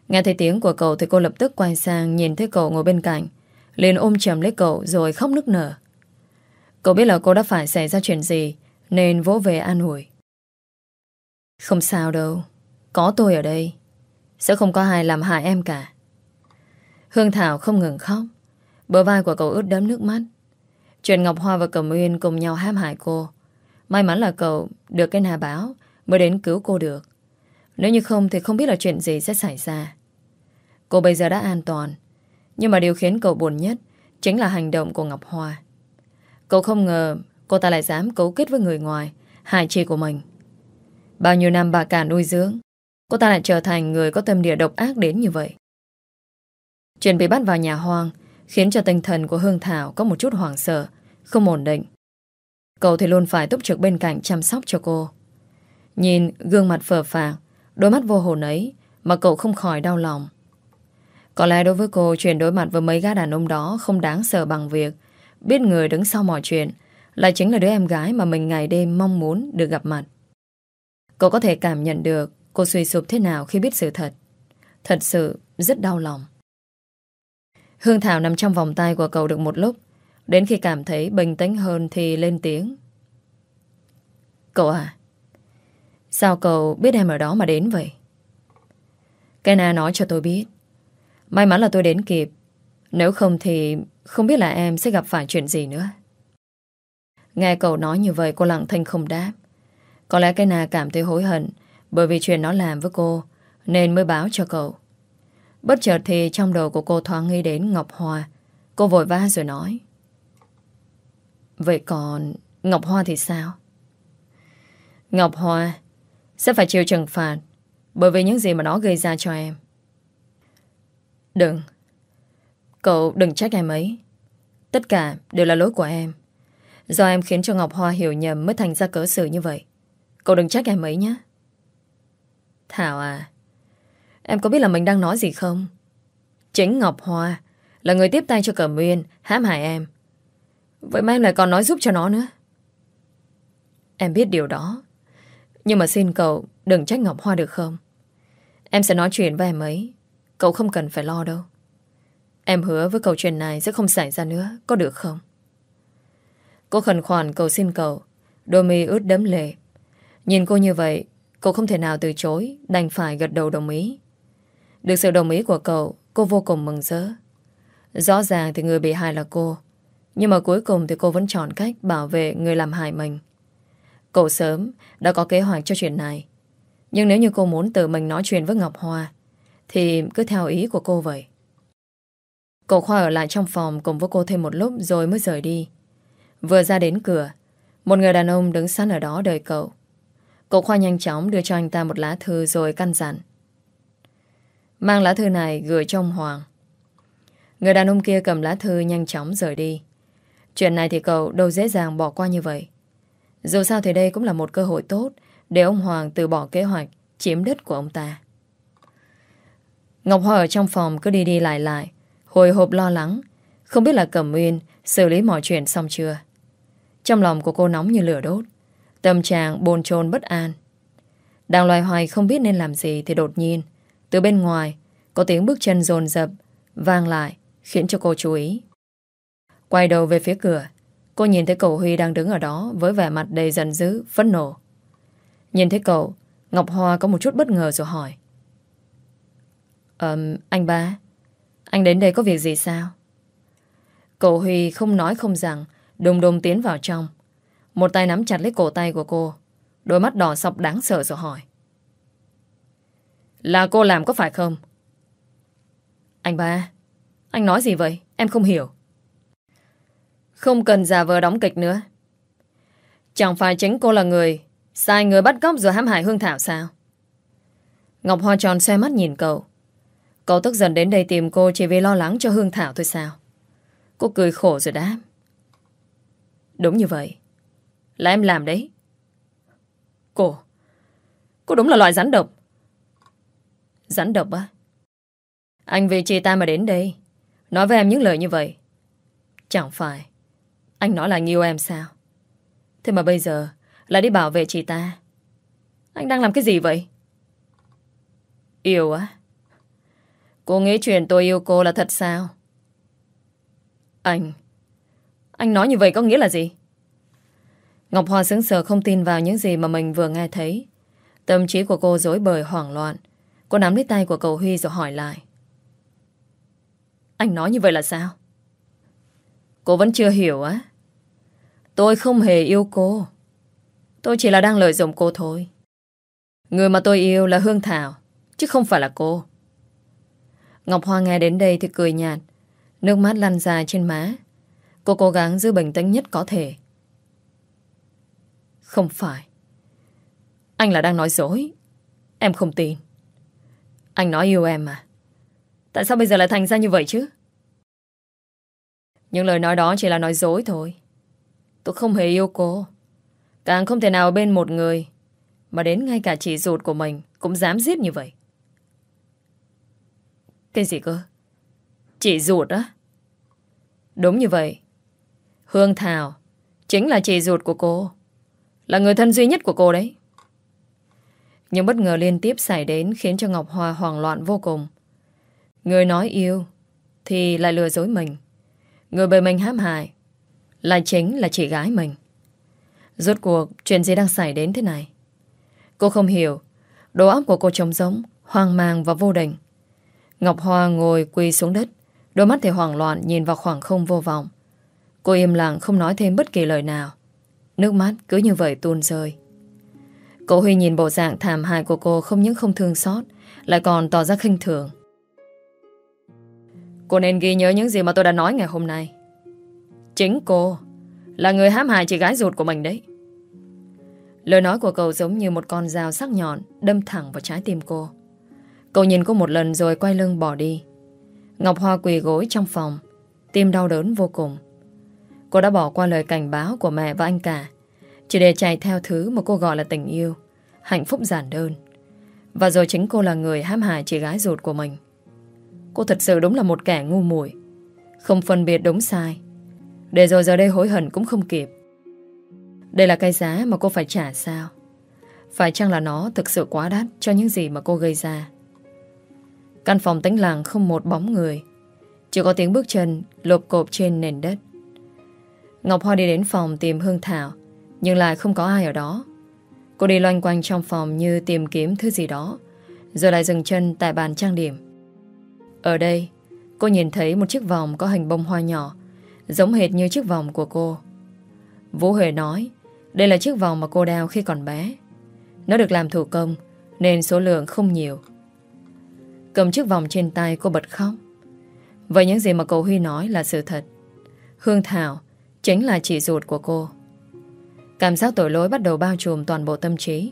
Nghe thấy tiếng của cậu thì cô lập tức quay sang nhìn thấy cậu ngồi bên cạnh. liền ôm chầm lấy cậu rồi khóc nức nở. Cậu biết là cô đã phải xảy ra chuyện gì, nên vỗ về an ủi. Không sao đâu. Có tôi ở đây. Sẽ không có ai làm hại em cả. Hương Thảo không ngừng khóc. Bờ vai của cậu ướt đẫm nước mắt. Chuyện Ngọc Hoa và Cẩm Uyên cùng nhau hãm hại cô. May mắn là cậu được cái nhà báo mới đến cứu cô được. Nếu như không thì không biết là chuyện gì sẽ xảy ra. Cô bây giờ đã an toàn. Nhưng mà điều khiến cậu buồn nhất chính là hành động của Ngọc Hoa. Cậu không ngờ cô ta lại dám cấu kết với người ngoài, hại chị của mình. Bao nhiêu năm bà cả nuôi dưỡng, cô ta lại trở thành người có tâm địa độc ác đến như vậy. Chuyện bị bắt vào nhà hoang khiến cho tinh thần của Hương Thảo có một chút hoảng sợ, không ổn định. Cậu thì luôn phải túc trực bên cạnh chăm sóc cho cô. Nhìn gương mặt phờ phạc, Đôi mắt vô hồn ấy Mà cậu không khỏi đau lòng có lẽ đối với cô, Chuyện đối mặt với mấy gã đàn ông đó Không đáng sợ bằng việc Biết người đứng sau mọi chuyện Lại chính là đứa em gái mà mình ngày đêm mong muốn được gặp mặt. Cô có thể cảm nhận được Cô suy sụp thế nào khi biết sự thật. Thật sự rất đau lòng. Hương Thảo nằm trong vòng tay của cậu được một lúc. Đến khi cảm thấy bình tĩnh hơn Thì lên tiếng. Cậu à Sao cậu biết em ở đó mà đến vậy? Kena nói cho tôi biết. May mắn là tôi đến kịp. Nếu không thì không biết là em sẽ gặp phải chuyện gì nữa. Nghe cậu nói như vậy, cô lặng thanh không đáp. Có lẽ cái nà cảm thấy hối hận bởi vì chuyện nó làm với cô, nên mới báo cho cậu. Bất chợt thì trong đầu của cô thoáng nghĩ đến Ngọc Hoa. Cô vội vã rồi nói. Vậy còn Ngọc Hoa thì sao? Ngọc Hoa, sẽ phải chịu trừng phạt bởi vì những gì mà nó gây ra cho em. Đừng. Cậu đừng trách em ấy. Tất cả đều là lỗi của em. Do em khiến cho Ngọc Hoa hiểu nhầm mới thành ra cớ xử như vậy. Cậu đừng trách em ấy nhé. Thảo à, em có biết là mình đang nói gì không? Chính Ngọc Hoa là người tiếp tay cho Cẩm Nguyên hãm hại em. Vậy mà em lại còn nói giúp cho nó nữa. Em biết điều đó. Nhưng mà xin cậu đừng trách Ngọc Hoa được không? Em sẽ nói chuyện với em ấy. Cậu không cần phải lo đâu. Em hứa với câu chuyện này sẽ không xảy ra nữa, có được không? Cô khẩn khoản cầu xin cậu, đôi mi ướt đấm lệ. Nhìn cô như vậy, cô không thể nào từ chối, đành phải gật đầu đồng ý. Được sự đồng ý của cậu, cô vô cùng mừng rỡ. Rõ ràng thì người bị hại là cô, nhưng mà cuối cùng thì cô vẫn chọn cách bảo vệ người làm hại mình. Cậu sớm đã có kế hoạch cho chuyện này. Nhưng nếu như cô muốn tự mình nói chuyện với Ngọc Hoa, thì cứ theo ý của cô vậy. Cậu Khoa ở lại trong phòng cùng với cô thêm một lúc rồi mới rời đi. Vừa ra đến cửa, một người đàn ông đứng sẵn ở đó đợi cậu. Cậu Khoa nhanh chóng đưa cho anh ta một lá thư rồi căn dặn. Mang lá thư này gửi cho ông Hoàng. Người đàn ông kia cầm lá thư nhanh chóng rời đi. Chuyện này thì cậu đâu dễ dàng bỏ qua như vậy. Dù sao thì đây cũng là một cơ hội tốt để ông Hoàng từ bỏ kế hoạch chiếm đất của ông ta. Ngọc Hoa ở trong phòng cứ đi đi lại lại, hồi hộp lo lắng, không biết là Cẩm Uyên xử lý mọi chuyện xong chưa. Trong lòng của cô nóng như lửa đốt, tâm trạng bồn chồn bất an. Đang loài hoài không biết nên làm gì thì đột nhiên, từ bên ngoài, có tiếng bước chân dồn dập vang lại, khiến cho cô chú ý. Quay đầu về phía cửa, cô nhìn thấy cậu Huy đang đứng ở đó với vẻ mặt đầy giận dữ, phẫn nộ. Nhìn thấy cậu, Ngọc Hoa có một chút bất ngờ rồi hỏi um, anh ba, anh đến đây có việc gì sao? Cậu Huy không nói không rằng, đùng đùng tiến vào trong. Một tay nắm chặt lấy cổ tay của cô, đôi mắt đỏ sọc đáng sợ rồi hỏi. Là cô làm có phải không? Anh ba, anh nói gì vậy? Em không hiểu. Không cần giả vờ đóng kịch nữa. Chẳng phải chính cô là người sai người bắt cóc rồi hãm hại Hương Thảo sao? Ngọc Hoa tròn xe mắt nhìn cậu. Cậu tức giận đến đây tìm cô chỉ vì lo lắng cho Hương Thảo thôi sao? Cô cười khổ rồi đáp. Đúng như vậy. Là em làm đấy. Cô. Cô đúng là loại rắn độc. Rắn độc á? Anh vì chị ta mà đến đây. Nói với em những lời như vậy. Chẳng phải. Anh nói là yêu em sao? Thế mà bây giờ lại đi bảo vệ chị ta. Anh đang làm cái gì vậy? Yêu á? Cô nghĩ chuyện tôi yêu cô là thật sao? Anh... Anh nói như vậy có nghĩa là gì? Ngọc Hoa sững sờ không tin vào những gì mà mình vừa nghe thấy. Tâm trí của cô dối bời hoảng loạn. Cô nắm lấy tay của cậu Huy rồi hỏi lại. Anh nói như vậy là sao? Cô vẫn chưa hiểu á. Tôi không hề yêu cô. Tôi chỉ là đang lợi dụng cô thôi. Người mà tôi yêu là Hương Thảo, chứ không phải là cô. Ngọc Hoa nghe đến đây thì cười nhạt, nước mắt lăn dài trên má. Cô cố gắng giữ bình tĩnh nhất có thể. Không phải. Anh là đang nói dối. Em không tin. Anh nói yêu em mà. Tại sao bây giờ lại thành ra như vậy chứ? Những lời nói đó chỉ là nói dối thôi. Tôi không hề yêu cô. Càng không thể nào bên một người mà đến ngay cả chị ruột của mình cũng dám giết như vậy. Cái gì cơ? Chị ruột á? Đúng như vậy. Hương Thảo, chính là chị ruột của cô. Là người thân duy nhất của cô đấy. Nhưng bất ngờ liên tiếp xảy đến khiến cho Ngọc hòa hoảng loạn vô cùng. Người nói yêu thì lại lừa dối mình. Người bị mình hãm hại lại chính là chị gái mình. Rốt cuộc, chuyện gì đang xảy đến thế này? Cô không hiểu. Đồ óc của cô trống rỗng, hoang mang và vô định. Ngọc Hoa ngồi quỳ xuống đất, đôi mắt thì hoảng loạn nhìn vào khoảng không vô vọng. Cô im lặng không nói thêm bất kỳ lời nào. Nước mắt cứ như vậy tuôn rơi. Cô Huy nhìn bộ dạng thảm hại của cô không những không thương xót, lại còn tỏ ra khinh thường. Cô nên ghi nhớ những gì mà tôi đã nói ngày hôm nay. Chính cô là người hãm hại chị gái ruột của mình đấy. Lời nói của cậu giống như một con dao sắc nhọn đâm thẳng vào trái tim cô. Cậu nhìn cô một lần rồi quay lưng bỏ đi. Ngọc Hoa quỳ gối trong phòng, tim đau đớn vô cùng. Cô đã bỏ qua lời cảnh báo của mẹ và anh cả, chỉ để chạy theo thứ mà cô gọi là tình yêu, hạnh phúc giản đơn. Và rồi chính cô là người hãm hại chị gái ruột của mình. Cô thật sự đúng là một kẻ ngu muội Không phân biệt đúng sai Để rồi giờ đây hối hận cũng không kịp Đây là cái giá mà cô phải trả sao Phải chăng là nó thực sự quá đắt Cho những gì mà cô gây ra Căn phòng tĩnh lặng không một bóng người Chỉ có tiếng bước chân Lộp cộp trên nền đất Ngọc Hoa đi đến phòng tìm Hương Thảo Nhưng lại không có ai ở đó Cô đi loanh quanh trong phòng như tìm kiếm thứ gì đó Rồi lại dừng chân tại bàn trang điểm ở đây, cô nhìn thấy một chiếc vòng có hình bông hoa nhỏ, giống hệt như chiếc vòng của cô. Vũ Huệ nói, đây là chiếc vòng mà cô đeo khi còn bé. Nó được làm thủ công, nên số lượng không nhiều. Cầm chiếc vòng trên tay cô bật khóc. Vậy những gì mà cậu Huy nói là sự thật. Hương Thảo chính là chị ruột của cô. Cảm giác tội lỗi bắt đầu bao trùm toàn bộ tâm trí.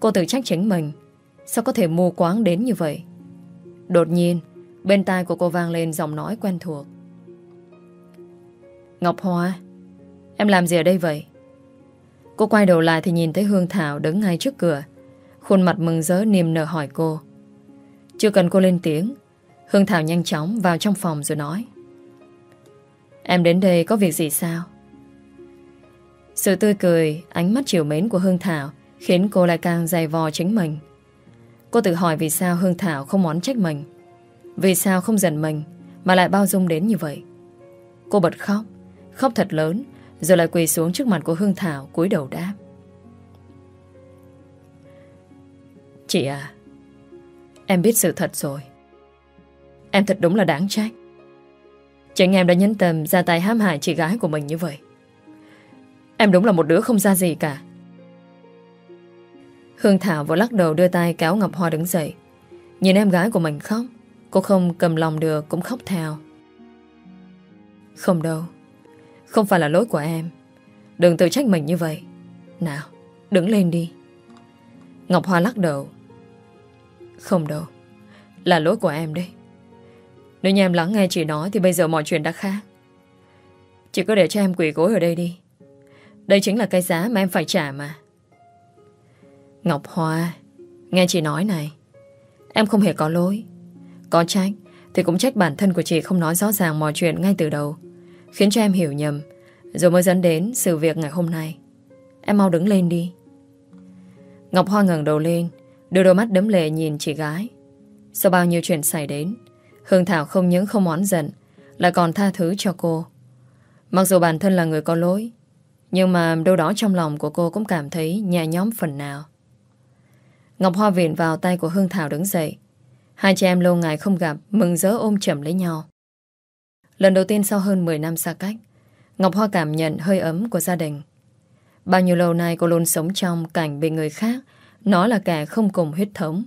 Cô tự trách chính mình. Sao có thể mù quáng đến như vậy? Đột nhiên, Bên tai của cô vang lên giọng nói quen thuộc Ngọc Hoa Em làm gì ở đây vậy Cô quay đầu lại thì nhìn thấy Hương Thảo đứng ngay trước cửa Khuôn mặt mừng rỡ niềm nở hỏi cô chưa cần cô lên tiếng. Hương Thảo nhanh chóng vào trong phòng rồi nói. Em đến đây có việc gì sao? Sự tươi cười, Ánh mắt chiều mến của Hương Thảo Khiến cô lại càng dày vò chính mình. Cô tự hỏi vì sao Hương Thảo không muốn trách mình. Vì sao không giận mình Mà lại bao dung đến như vậy? Cô bật khóc Khóc thật lớn, Rồi lại quỳ xuống trước mặt của Hương Thảo cúi đầu đáp. Chị à Em biết sự thật rồi. Em thật đúng là đáng trách. Chính em đã nhấn tâm ra tay hãm hại chị gái của mình như vậy. Em đúng là một đứa không ra gì cả. Hương Thảo vừa lắc đầu đưa tay kéo Ngọc Hoa đứng dậy. Nhìn em gái của mình khóc, Cô không cầm lòng được cũng khóc theo. Không đâu, Không phải là lỗi của em. Đừng tự trách mình như vậy. Nào, đứng lên đi. Ngọc Hoa lắc đầu. Không đâu. Là lỗi của em đấy. Nếu như em lắng nghe chị nói Thì bây giờ mọi chuyện đã khác. Chị cứ để cho em quỷ gối ở đây đi. Đây chính là cái giá mà em phải trả mà. Ngọc Hoa, Nghe chị nói này, Em không hề có lỗi. Có trách Thì cũng trách bản thân của chị không nói rõ ràng mọi chuyện ngay từ đầu, Khiến cho em hiểu nhầm, Rồi mới dẫn đến sự việc ngày hôm nay. Em mau đứng lên đi. Ngọc Hoa ngẩng đầu lên Đưa đôi mắt đấm lệ nhìn chị gái. Sau bao nhiêu chuyện xảy đến, Hương Thảo không những không oán giận, Lại còn tha thứ cho cô. Mặc dù bản thân là người có lỗi, Nhưng mà đâu đó trong lòng của cô cũng cảm thấy nhẹ nhóm phần nào. Ngọc Hoa viện vào tay của Hương Thảo đứng dậy. Hai chị em lâu ngày không gặp, Mừng rỡ ôm chầm lấy nhau. Lần đầu tiên sau hơn 10 năm xa cách, Ngọc Hoa cảm nhận hơi ấm của gia đình. Bao nhiêu lâu nay cô luôn sống trong cảnh bị người khác nó là kẻ không cùng huyết thống.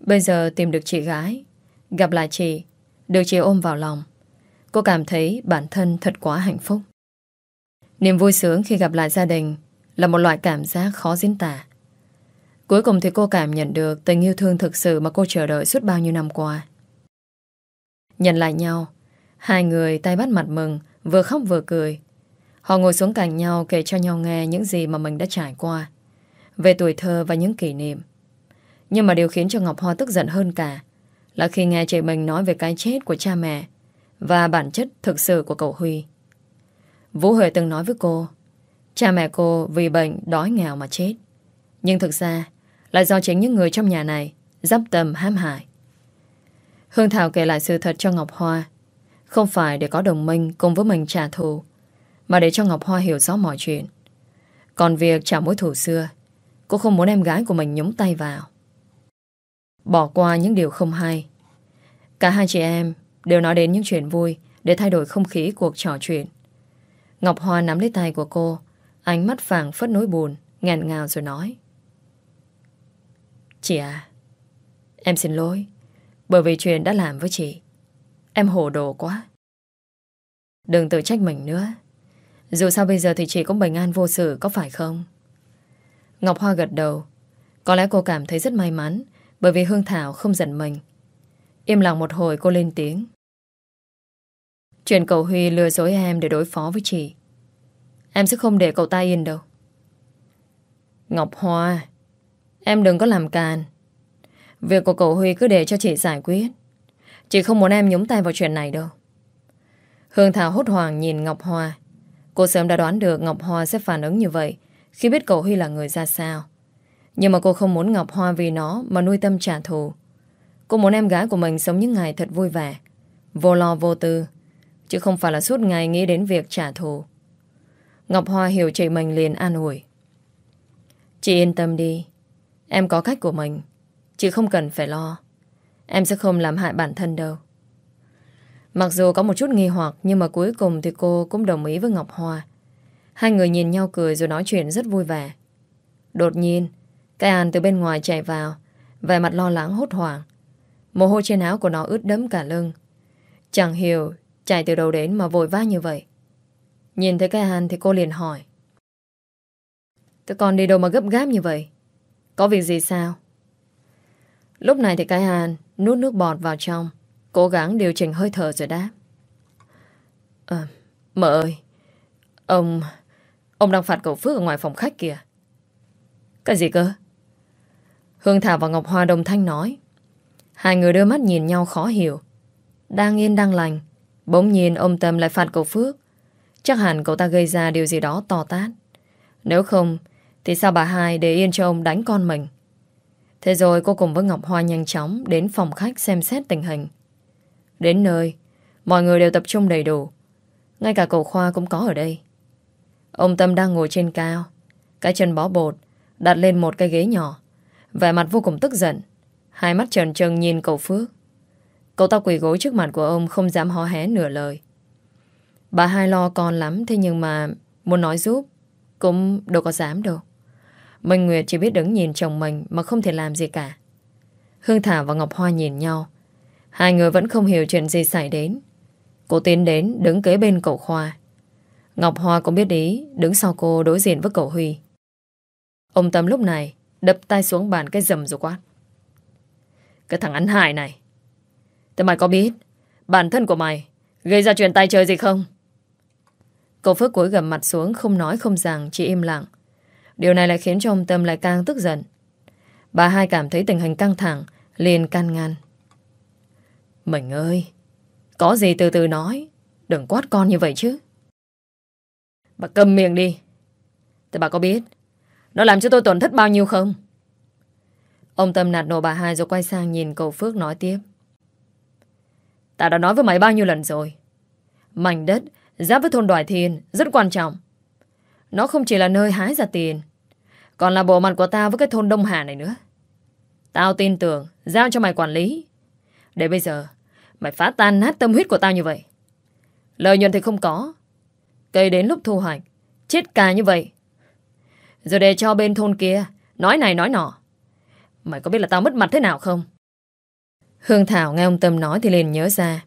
Bây giờ tìm được chị gái Gặp lại chị Được chị ôm vào lòng. Cô cảm thấy bản thân thật quá hạnh phúc. Niềm vui sướng khi gặp lại gia đình Là một loại cảm giác khó diễn tả. Cuối cùng thì cô cảm nhận được tình yêu thương thực sự mà cô chờ đợi suốt bao nhiêu năm qua. Nhận lại nhau, hai người tay bắt mặt mừng, vừa khóc vừa cười. Họ ngồi xuống cạnh nhau kể cho nhau nghe những gì mà mình đã trải qua, về tuổi thơ và những kỷ niệm. Nhưng mà điều khiến cho Ngọc Hoa tức giận hơn cả là khi nghe chị mình nói về cái chết của cha mẹ và bản chất thực sự của cậu Huy. Vũ Huệ từng nói với cô, cha mẹ cô vì bệnh đói nghèo mà chết. Nhưng thực ra Là do chính những người trong nhà này Dắp tầm hãm hại Hương Thảo kể lại sự thật cho Ngọc Hoa Không phải để có đồng minh Cùng với mình trả thù Mà để cho Ngọc Hoa hiểu rõ mọi chuyện Còn việc trả mối thù xưa Cô không muốn em gái của mình nhúng tay vào. Bỏ qua những điều không hay. Cả hai chị em đều nói đến những chuyện vui Để thay đổi không khí cuộc trò chuyện. Ngọc Hoa nắm lấy tay của cô, Ánh mắt phảng phất nỗi buồn ngàn ngào rồi nói. Chị à Em xin lỗi, Bởi vì chuyện đã làm với chị. Em hồ đồ quá. Đừng tự trách mình nữa. Dù sao bây giờ thì chị cũng bình an vô sự, Có phải không? Ngọc Hoa gật đầu. Có lẽ cô cảm thấy rất may mắn, Bởi vì Hương Thảo không giận mình. Im lặng một hồi, cô lên tiếng. Chuyện cậu Huy lừa dối em Để đối phó với chị. Em sẽ không để cậu ta yên đâu. Ngọc Hoa, Em đừng có làm càn. Việc của cậu Huy cứ để cho chị giải quyết. Chị không muốn em nhúng tay vào chuyện này đâu. Hương Thảo hốt hoảng nhìn Ngọc Hoa. Cô sớm đã đoán được Ngọc Hoa sẽ phản ứng như vậy khi biết cậu Huy là người ra sao? Nhưng mà cô không muốn Ngọc Hoa vì nó Mà nuôi tâm trả thù. Cô muốn em gái của mình sống những ngày thật vui vẻ. Vô lo vô tư, Chứ không phải là suốt ngày nghĩ đến việc trả thù. Ngọc Hoa hiểu chị mình liền an ủi. Chị yên tâm đi. Em có cách của mình, Chị không cần phải lo. Em sẽ không làm hại bản thân đâu. Mặc dù có một chút nghi hoặc, Nhưng mà cuối cùng thì cô cũng đồng ý với Ngọc Hoa. Hai người nhìn nhau cười Rồi nói chuyện rất vui vẻ. Đột nhiên Cái An từ bên ngoài chạy vào Vẻ mặt lo lắng hốt hoảng. Mồ hôi trên áo của nó ướt đẫm cả lưng. Chẳng hiểu Chạy từ đầu đến mà vội vã như vậy. Nhìn thấy cái An thì cô liền hỏi. Tụi con đi đâu mà gấp gáp như vậy? Có việc gì sao? Lúc này thì cái An nuốt nước bọt vào trong Cố gắng điều chỉnh hơi thở rồi đáp. À, Mợ ơi Ông Ông đang phạt cậu Phước ở ngoài phòng khách kìa. Cái gì cơ? Hương Thảo và Ngọc Hoa đồng thanh nói. Hai người đưa mắt nhìn nhau khó hiểu. Đang yên, đang lành. Bỗng nhiên ông Tâm lại phạt cậu Phước. Chắc hẳn cậu ta gây ra điều gì đó to tát. Nếu không, Thì sao bà hai để yên cho ông đánh con mình? Thế rồi cô cùng với Ngọc Hoa nhanh chóng Đến phòng khách xem xét tình hình. Đến nơi, Mọi người đều tập trung đầy đủ. Ngay cả cậu Khoa cũng có ở đây. Ông Tâm đang ngồi trên cao. Cái chân bó bột, Đặt lên một cái ghế nhỏ. Vẻ mặt vô cùng tức giận. Hai mắt trần trần nhìn cậu Phước. Cậu ta quỳ gối trước mặt của ông Không dám hó hé nửa lời. Bà hai lo con lắm, Thế nhưng mà muốn nói giúp Cũng đâu có dám đâu. Minh Nguyệt chỉ biết đứng nhìn chồng mình Mà không thể làm gì cả. Hương Thảo và Ngọc Hoa nhìn nhau. Hai người vẫn không hiểu chuyện gì xảy đến. Cô tiến đến đứng kế bên cậu Khoa. Ngọc Hoa cũng biết ý, Đứng sau cô đối diện với cậu Huy. Ông Tâm lúc này Đập tay xuống bàn cái rầm rồi quát. Cái thằng ăn hại này. Thế mày có biết Bản thân của mày Gây ra chuyện tay chơi gì không? Cậu Phước cúi gầm mặt xuống, Không nói không rằng, chỉ im lặng. Điều này lại khiến cho ông Tâm lại càng tức giận. Bà hai cảm thấy tình hình căng thẳng, liền can ngăn. Mình ơi, Có gì từ từ nói, Đừng quát con như vậy chứ. Bà cầm miệng đi Thì bà có biết Nó làm cho tôi tổn thất bao nhiêu không Ông Tâm nạt nổ bà hai rồi quay sang nhìn cậu Phước nói tiếp Ta đã nói với mày bao nhiêu lần rồi Mảnh đất Giáp với thôn Đoài Thiên rất quan trọng. Nó không chỉ là nơi hái ra tiền, còn là bộ mặt của tao với cái thôn Đông Hà này nữa. Tao tin tưởng, giao cho mày quản lý. Để bây giờ, mày phá tan nát tâm huyết của tao như vậy. Lợi nhuận thì không có. Cây đến lúc thu hoạch, chết cả như vậy. Rồi để cho bên thôn kia, nói này nói nọ. Mày có biết là tao mất mặt thế nào không? Hương Thảo nghe ông Tâm nói thì liền nhớ ra.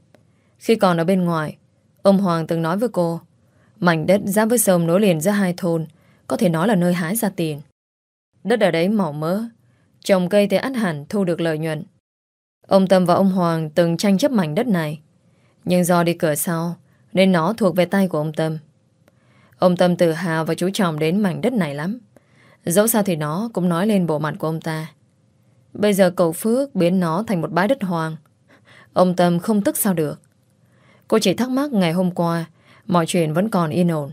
Khi còn ở bên ngoài, Ông Hoàng từng nói với cô Mảnh đất giáp với sông nối liền giữa hai thôn Có thể nói là nơi hái ra tiền Đất ở đấy màu mỡ Trồng cây thì ắt hẳn thu được lợi nhuận Ông Tâm và ông Hoàng từng tranh chấp mảnh đất này Nhưng do đi cửa sau Nên nó thuộc về tay của ông Tâm Ông Tâm tự hào và chú trọng đến mảnh đất này lắm. Dẫu sao thì nó cũng nói lên bộ mặt của ông ta. Bây giờ cậu Phước biến nó thành một bãi đất hoang. Ông Tâm không tức sao được. Cô chỉ thắc mắc ngày hôm qua, Mọi chuyện vẫn còn yên ổn.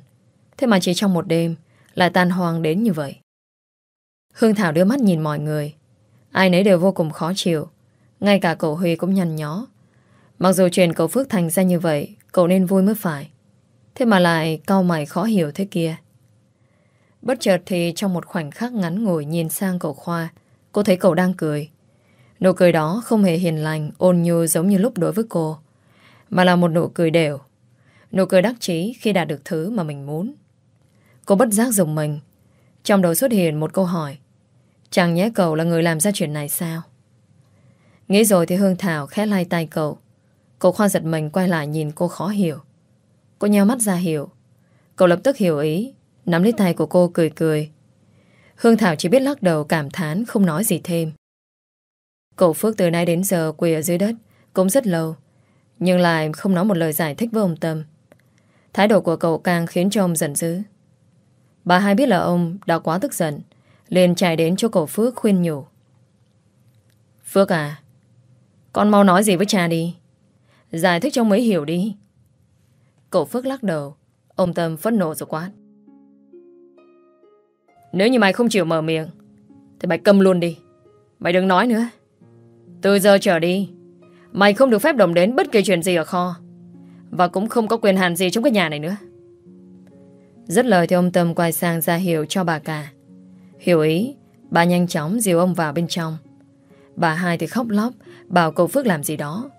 Thế mà chỉ trong một đêm, Lại tan hoang đến như vậy. Hương Thảo đưa mắt nhìn mọi người. Ai nấy đều vô cùng khó chịu. Ngay cả cậu Huy cũng nhăn nhó. Mặc dù chuyện cậu Phước thành ra như vậy, Cậu nên vui mới phải. Thế mà lại cau mày khó hiểu thế kia Bất chợt thì trong một khoảnh khắc ngắn ngủi nhìn sang cậu Khoa Cô thấy cậu đang cười Nụ cười đó không hề hiền lành, ôn nhu giống như lúc đối với cô, mà là một nụ cười đều. Nụ cười đắc chí khi đạt được thứ mà mình muốn. Cô bất giác dùng mình. Trong đầu xuất hiện một câu hỏi. Chẳng nhé cậu là người làm ra chuyện này sao? Nghĩ rồi thì Hương Thảo khẽ lai tay cậu. Cậu khoa giật mình quay lại nhìn cô khó hiểu. Cô nheo mắt ra hiểu. Cậu lập tức hiểu ý, nắm lấy tay của cô cười cười. Hương Thảo chỉ biết lắc đầu cảm thán không nói gì thêm. Cậu Phước từ nay đến giờ quỳ ở dưới đất cũng rất lâu, nhưng lại không nói một lời giải thích với ông Tâm. Thái độ của cậu càng khiến cho ông giận dữ. Bà hai biết là ông đã quá tức giận, liền chạy đến cho cậu Phước khuyên nhủ. Phước à, con mau nói gì với cha đi. Giải thích cho ông ấy hiểu đi. Cậu Phước lắc đầu, ông Tâm phẫn nộ rồi quát. Nếu như mày không chịu mở miệng, thì mày câm luôn đi. Mày đừng nói nữa. Từ giờ trở đi, mày không được phép động đến bất kỳ chuyện gì ở kho. Và cũng không có quyền hạn gì trong cái nhà này nữa. Rất lời thì ông Tâm quay sang ra hiệu cho bà cả. Hiểu ý, bà nhanh chóng dìu ông vào bên trong. Bà hai thì khóc lóc, bảo cậu Phước làm gì đó.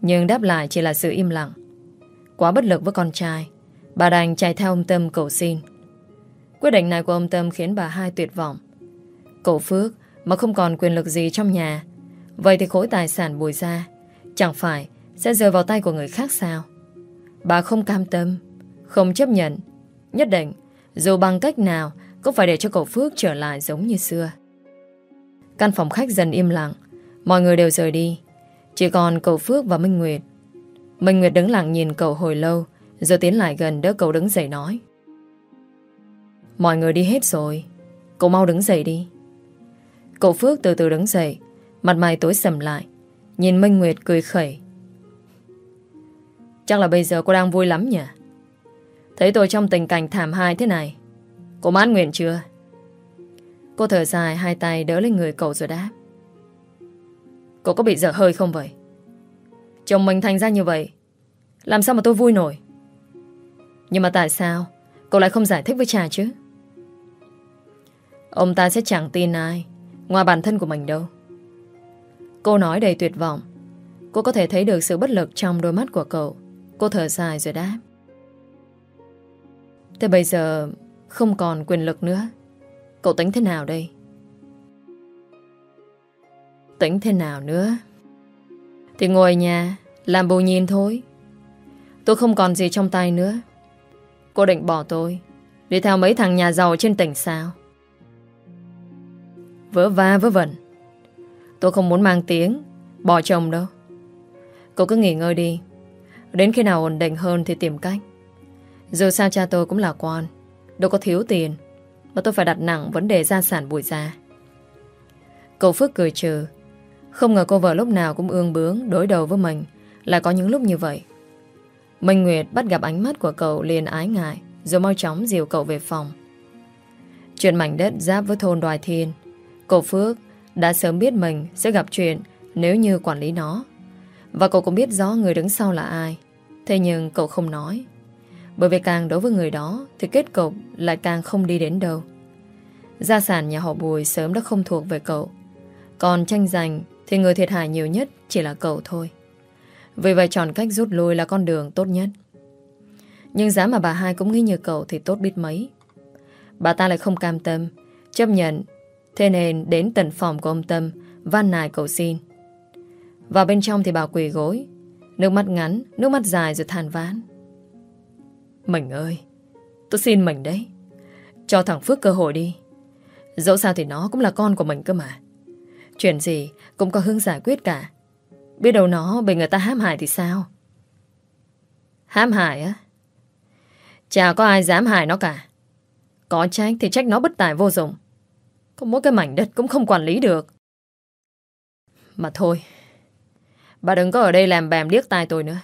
Nhưng đáp lại chỉ là sự im lặng. Quá bất lực với con trai, bà đành chạy theo ông Tâm cầu xin. Quyết định này của ông Tâm khiến bà hai tuyệt vọng. Cậu Phước mà không còn quyền lực gì trong nhà, vậy thì khối tài sản bùi ra, chẳng phải sẽ rơi vào tay của người khác sao? Bà không cam tâm, không chấp nhận, nhất định, dù bằng cách nào, cũng phải để cho cậu Phước trở lại giống như xưa. Căn phòng khách dần im lặng, mọi người đều rời đi, chỉ còn cậu Phước và Minh Nguyệt. Minh Nguyệt đứng lặng nhìn cậu hồi lâu, rồi tiến lại gần đỡ cậu đứng dậy nói. Mọi người đi hết rồi, cậu mau đứng dậy đi. Cậu Phước từ từ đứng dậy, mặt mày tối sầm lại, nhìn Minh Nguyệt cười khẩy. Chắc là bây giờ cô đang vui lắm nhỉ? Thấy tôi trong tình cảnh thảm hại thế này, cô mãn nguyện chưa? Cô thở dài hai tay đỡ lên người cậu rồi đáp. Cậu có bị dở hơi không vậy? Chồng mình thành ra như vậy, Làm sao mà tôi vui nổi? Nhưng mà tại sao Cậu lại không giải thích với trà chứ? Ông ta sẽ chẳng tin ai Ngoài bản thân của mình đâu. Cô nói đầy tuyệt vọng. Cô có thể thấy được sự bất lực trong đôi mắt của cậu. Cô thở dài rồi đáp. Thế bây giờ Không còn quyền lực nữa. Cậu tính thế nào đây? Tính thế nào nữa? Thì ngồi nhà làm bù nhìn thôi. Tôi không còn gì trong tay nữa. Cô định bỏ tôi, Đi theo mấy thằng nhà giàu trên tỉnh sao? Vỡ va, vớ vẩn. Tôi không muốn mang tiếng, Bỏ chồng đâu. Cô cứ nghỉ ngơi đi. Đến khi nào ổn định hơn thì tìm cách. Dù sao cha tôi cũng là quan, Đâu có thiếu tiền, Mà tôi phải đặt nặng vấn đề gia sản bụi ra Cậu Phước cười trừ. Không ngờ cô vợ lúc nào cũng ương bướng, Đối đầu với mình là có những lúc như vậy Minh Nguyệt bắt gặp ánh mắt của cậu liền ái ngại, Rồi mau chóng dìu cậu về phòng Chuyện mảnh đất giáp với thôn Đoài Thiên, Cô Phước đã sớm biết mình sẽ gặp chuyện nếu như quản lý nó. Và cậu cũng biết rõ người đứng sau là ai. Thế nhưng cậu không nói. Bởi vì càng đối với người đó thì kết cục lại càng không đi đến đâu. Gia sản nhà họ Bùi sớm đã không thuộc về cậu. Còn tranh giành thì người thiệt hại nhiều nhất chỉ là cậu thôi. Vì vậy chọn cách rút lui là con đường tốt nhất. Nhưng giá mà bà hai cũng nghĩ như cậu thì tốt biết mấy. Bà ta lại không cam tâm, chấp nhận. Thế nên đến tận phòng của ông Tâm Văn nài cầu xin. Vào bên trong thì bà quỳ gối. Nước mắt ngắn, nước mắt dài rồi than ván Mình ơi Tôi xin mình đấy. Cho thằng Phước cơ hội đi. Dẫu sao thì nó cũng là con của mình cơ mà. Chuyện gì cũng có hướng giải quyết cả. Biết đâu nó bị người ta hãm hại thì sao Hãm hại á Chả có ai dám hại nó cả Có trách thì trách nó bất tài vô dụng có mỗi cái mảnh đất cũng không quản lý được. Mà thôi. Bà đừng có ở đây làm bèm điếc tai tôi nữa.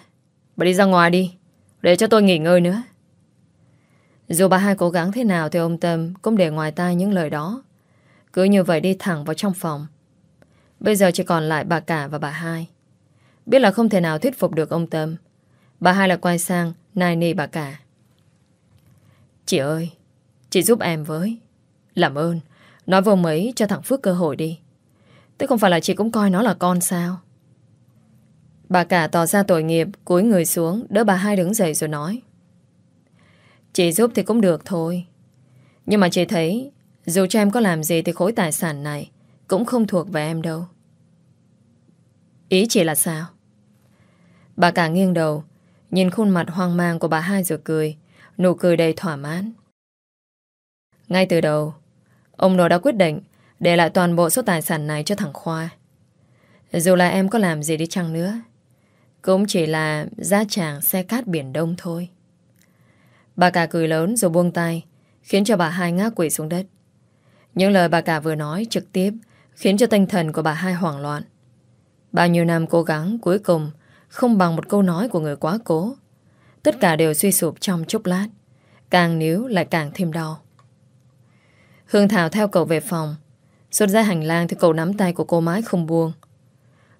Bà đi ra ngoài đi. Để cho tôi nghỉ ngơi nữa. Dù bà hai cố gắng thế nào thì ông Tâm cũng để ngoài tai những lời đó. Cứ như vậy đi thẳng vào trong phòng. Bây giờ chỉ còn lại bà cả và bà hai. Biết là không thể nào thuyết phục được ông Tâm. Bà hai lại quay sang nài nỉ bà cả. Chị ơi, chị giúp em với. Làm ơn, Nói vô mấy cho thằng Phước cơ hội đi. Tức không phải là chị cũng coi nó là con sao Bà cả tỏ ra tội nghiệp cúi người xuống Đỡ bà hai đứng dậy rồi nói Chị giúp thì cũng được thôi Nhưng mà chị thấy Dù cho em có làm gì thì khối tài sản này Cũng không thuộc về em đâu Ý chị là sao Bà cả nghiêng đầu, Nhìn khuôn mặt hoang mang của bà hai rồi cười, Nụ cười đầy thỏa mãn. Ngay từ đầu, Ông nội đã quyết định Để lại toàn bộ số tài sản này cho thằng Khoa. Dù là em có làm gì đi chăng nữa, Cũng chỉ là Giá tràng xe cát biển đông thôi. Bà cả cười lớn rồi buông tay, Khiến cho bà hai ngã quỷ xuống đất. Những lời bà cả vừa nói trực tiếp Khiến cho tinh thần của bà hai hoảng loạn. Bao nhiêu năm cố gắng cuối cùng không bằng một câu nói của người quá cố. Tất cả đều suy sụp trong chốc lát, Càng níu lại càng thêm đau. Hương Thảo theo cậu về phòng. Xuất ra hành lang thì cậu nắm tay của cô mãi không buông.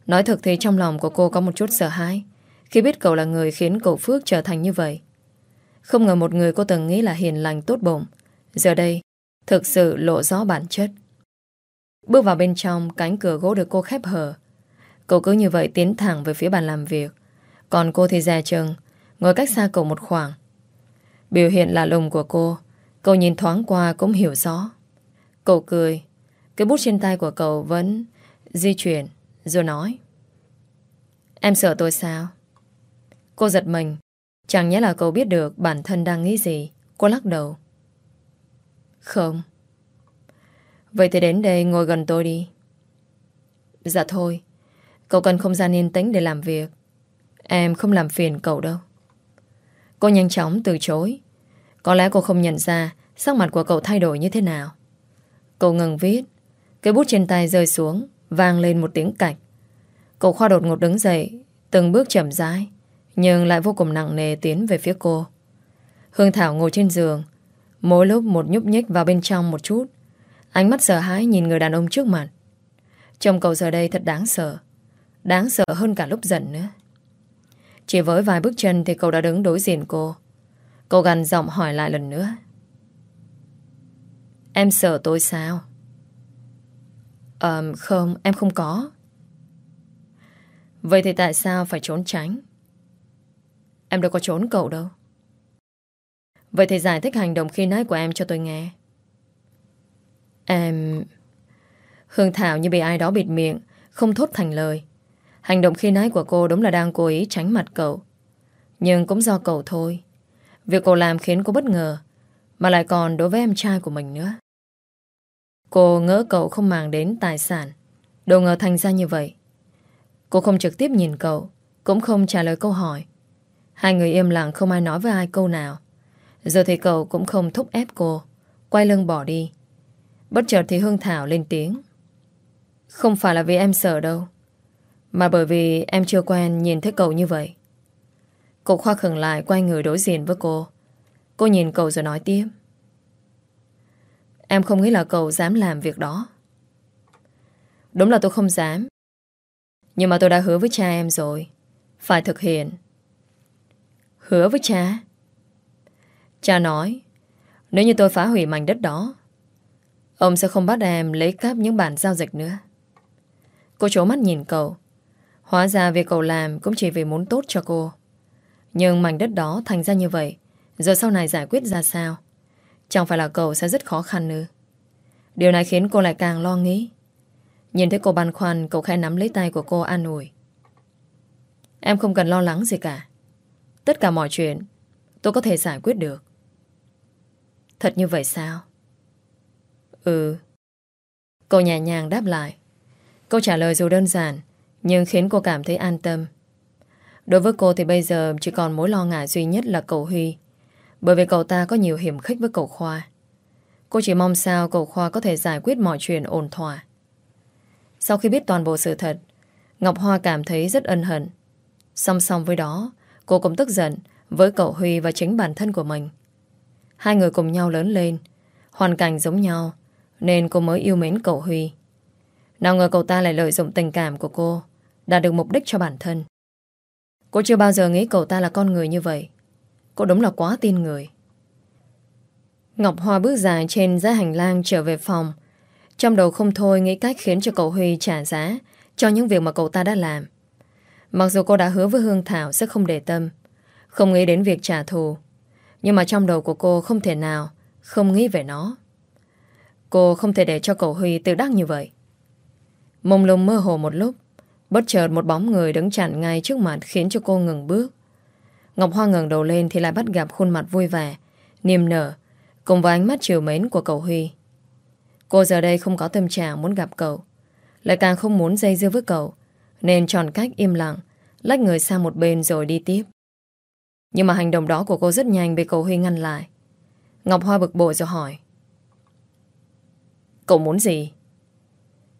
Nói thực thì trong lòng của cô có một chút sợ hãi, Khi biết cậu là người khiến cậu Phước trở thành như vậy. Không ngờ một người cô từng nghĩ là hiền lành tốt bụng, Giờ đây Thực sự lộ rõ bản chất. Bước vào bên trong, Cánh cửa gỗ được cô khép hở Cậu cứ như vậy tiến thẳng về phía bàn làm việc. Còn cô thì ra chừng, Ngồi cách xa cậu một khoảng. Biểu hiện lạ lùng của cô, Cậu nhìn thoáng qua cũng hiểu rõ. Cậu cười, Cái bút trên tay của cậu vẫn Di chuyển, Rồi nói. Em sợ tôi sao? Cô giật mình, Chẳng nhẽ là cậu biết được bản thân đang nghĩ gì? Cô lắc đầu. Không. Vậy thì đến đây ngồi gần tôi đi. Dạ thôi. Cậu cần không gian yên tĩnh để làm việc. Em không làm phiền cậu đâu. Cô nhanh chóng từ chối. Có lẽ cô không nhận ra Sắc mặt của cậu thay đổi như thế nào. Cậu ngừng viết. Cái bút trên tay rơi xuống, Vang lên một tiếng cạch. Cậu khoa đột ngột đứng dậy, Từng bước chậm rãi, Nhưng lại vô cùng nặng nề tiến về phía cô. Hương Thảo ngồi trên giường, Mỗi lúc một nhúc nhích vào bên trong một chút. Ánh mắt sợ hãi nhìn người đàn ông trước mặt. Trông cậu giờ đây thật đáng sợ. Đáng sợ hơn cả lúc giận nữa Chỉ với vài bước chân Thì cậu đã đứng đối diện cô Cô gần giọng hỏi lại lần nữa Em sợ tôi sao? Ờ, không, em không có. Vậy thì tại sao phải trốn tránh? Em đâu có trốn cậu đâu. Vậy thì giải thích hành động khi nãy của em cho tôi nghe. Em... Hương Thảo như bị ai đó bịt miệng, không thốt thành lời. Hành động khi nãy của cô đúng là đang cố ý tránh mặt cậu. Nhưng cũng do cậu thôi. Việc cậu làm khiến cô bất ngờ, mà lại còn đối với em trai của mình nữa. Cô ngỡ cậu không màng đến tài sản. Đâu ngờ thành ra như vậy. Cô không trực tiếp nhìn cậu Cũng không trả lời câu hỏi. Hai người im lặng không ai nói với ai câu nào. Giờ thì cậu cũng không thúc ép cô Quay lưng bỏ đi. Bất chợt thì Hương Thảo lên tiếng. Không phải là vì em sợ đâu. Mà bởi vì em chưa quen nhìn thấy cậu như vậy. Cậu khoa khừng lại quay người đối diện với cô. Cô nhìn cậu rồi nói tiếp. Em không nghĩ là cậu dám làm việc đó. Đúng là tôi không dám. Nhưng mà tôi đã hứa với cha em rồi. Phải thực hiện. Hứa với cha? Cha nói, Nếu như tôi phá hủy mảnh đất đó, Ông sẽ không bắt em lấy cắp những bản giao dịch nữa. Cô trố mắt nhìn cậu. Hóa ra việc cậu làm cũng chỉ vì muốn tốt cho cô. Nhưng mảnh đất đó thành ra như vậy, Giờ sau này giải quyết ra sao? Chẳng phải là cậu sẽ rất khó khăn nữa Điều này khiến cô lại càng lo nghĩ. Nhìn thấy cô băn khoăn, Cậu khẽ nắm lấy tay của cô an ủi. Em không cần lo lắng gì cả. Tất cả mọi chuyện, Tôi có thể giải quyết được. Thật như vậy sao? Ừ. Cô nhẹ nhàng đáp lại. Câu trả lời dù đơn giản nhưng khiến cô cảm thấy an tâm. Đối với cô thì bây giờ Chỉ còn mối lo ngại duy nhất là cậu Huy. Bởi vì cậu ta có nhiều hiểm khích với cậu Khoa. Cô chỉ mong sao cậu Khoa có thể giải quyết mọi chuyện ổn thỏa. Sau khi biết toàn bộ sự thật, Ngọc Hoa cảm thấy rất ân hận. Song song với đó, Cô cũng tức giận Với cậu Huy và chính bản thân của mình. Hai người cùng nhau lớn lên, Hoàn cảnh giống nhau, Nên cô mới yêu mến cậu Huy. Nào ngờ cậu ta lại lợi dụng tình cảm của cô Đạt được mục đích cho bản thân Cô chưa bao giờ nghĩ cậu ta là con người như vậy Cô đúng là quá tin người Ngọc Hoa bước dài trên giá hành lang trở về phòng Trong đầu không thôi nghĩ cách khiến cho cậu Huy trả giá cho những việc mà cậu ta đã làm. Mặc dù cô đã hứa với Hương Thảo sẽ không để tâm, không nghĩ đến việc trả thù, nhưng mà trong đầu của cô không thể nào không nghĩ về nó. Cô không thể để cho cậu Huy tự đắc như vậy. Mông lung mơ hồ một lúc, bất chợt một bóng người đứng chặn ngay trước mặt khiến cho cô ngừng bước. Ngọc Hoa ngẩng đầu lên thì lại bắt gặp khuôn mặt vui vẻ, niềm nở, cùng với ánh mắt chiều mến của cậu Huy. Cô giờ đây không có tâm trạng muốn gặp cậu, lại càng không muốn dây dưa với cậu, nên chọn cách im lặng, lách người sang một bên rồi đi tiếp. Nhưng mà hành động đó của cô rất nhanh bị cậu Huy ngăn lại. Ngọc Hoa bực bội rồi hỏi. Cậu muốn gì?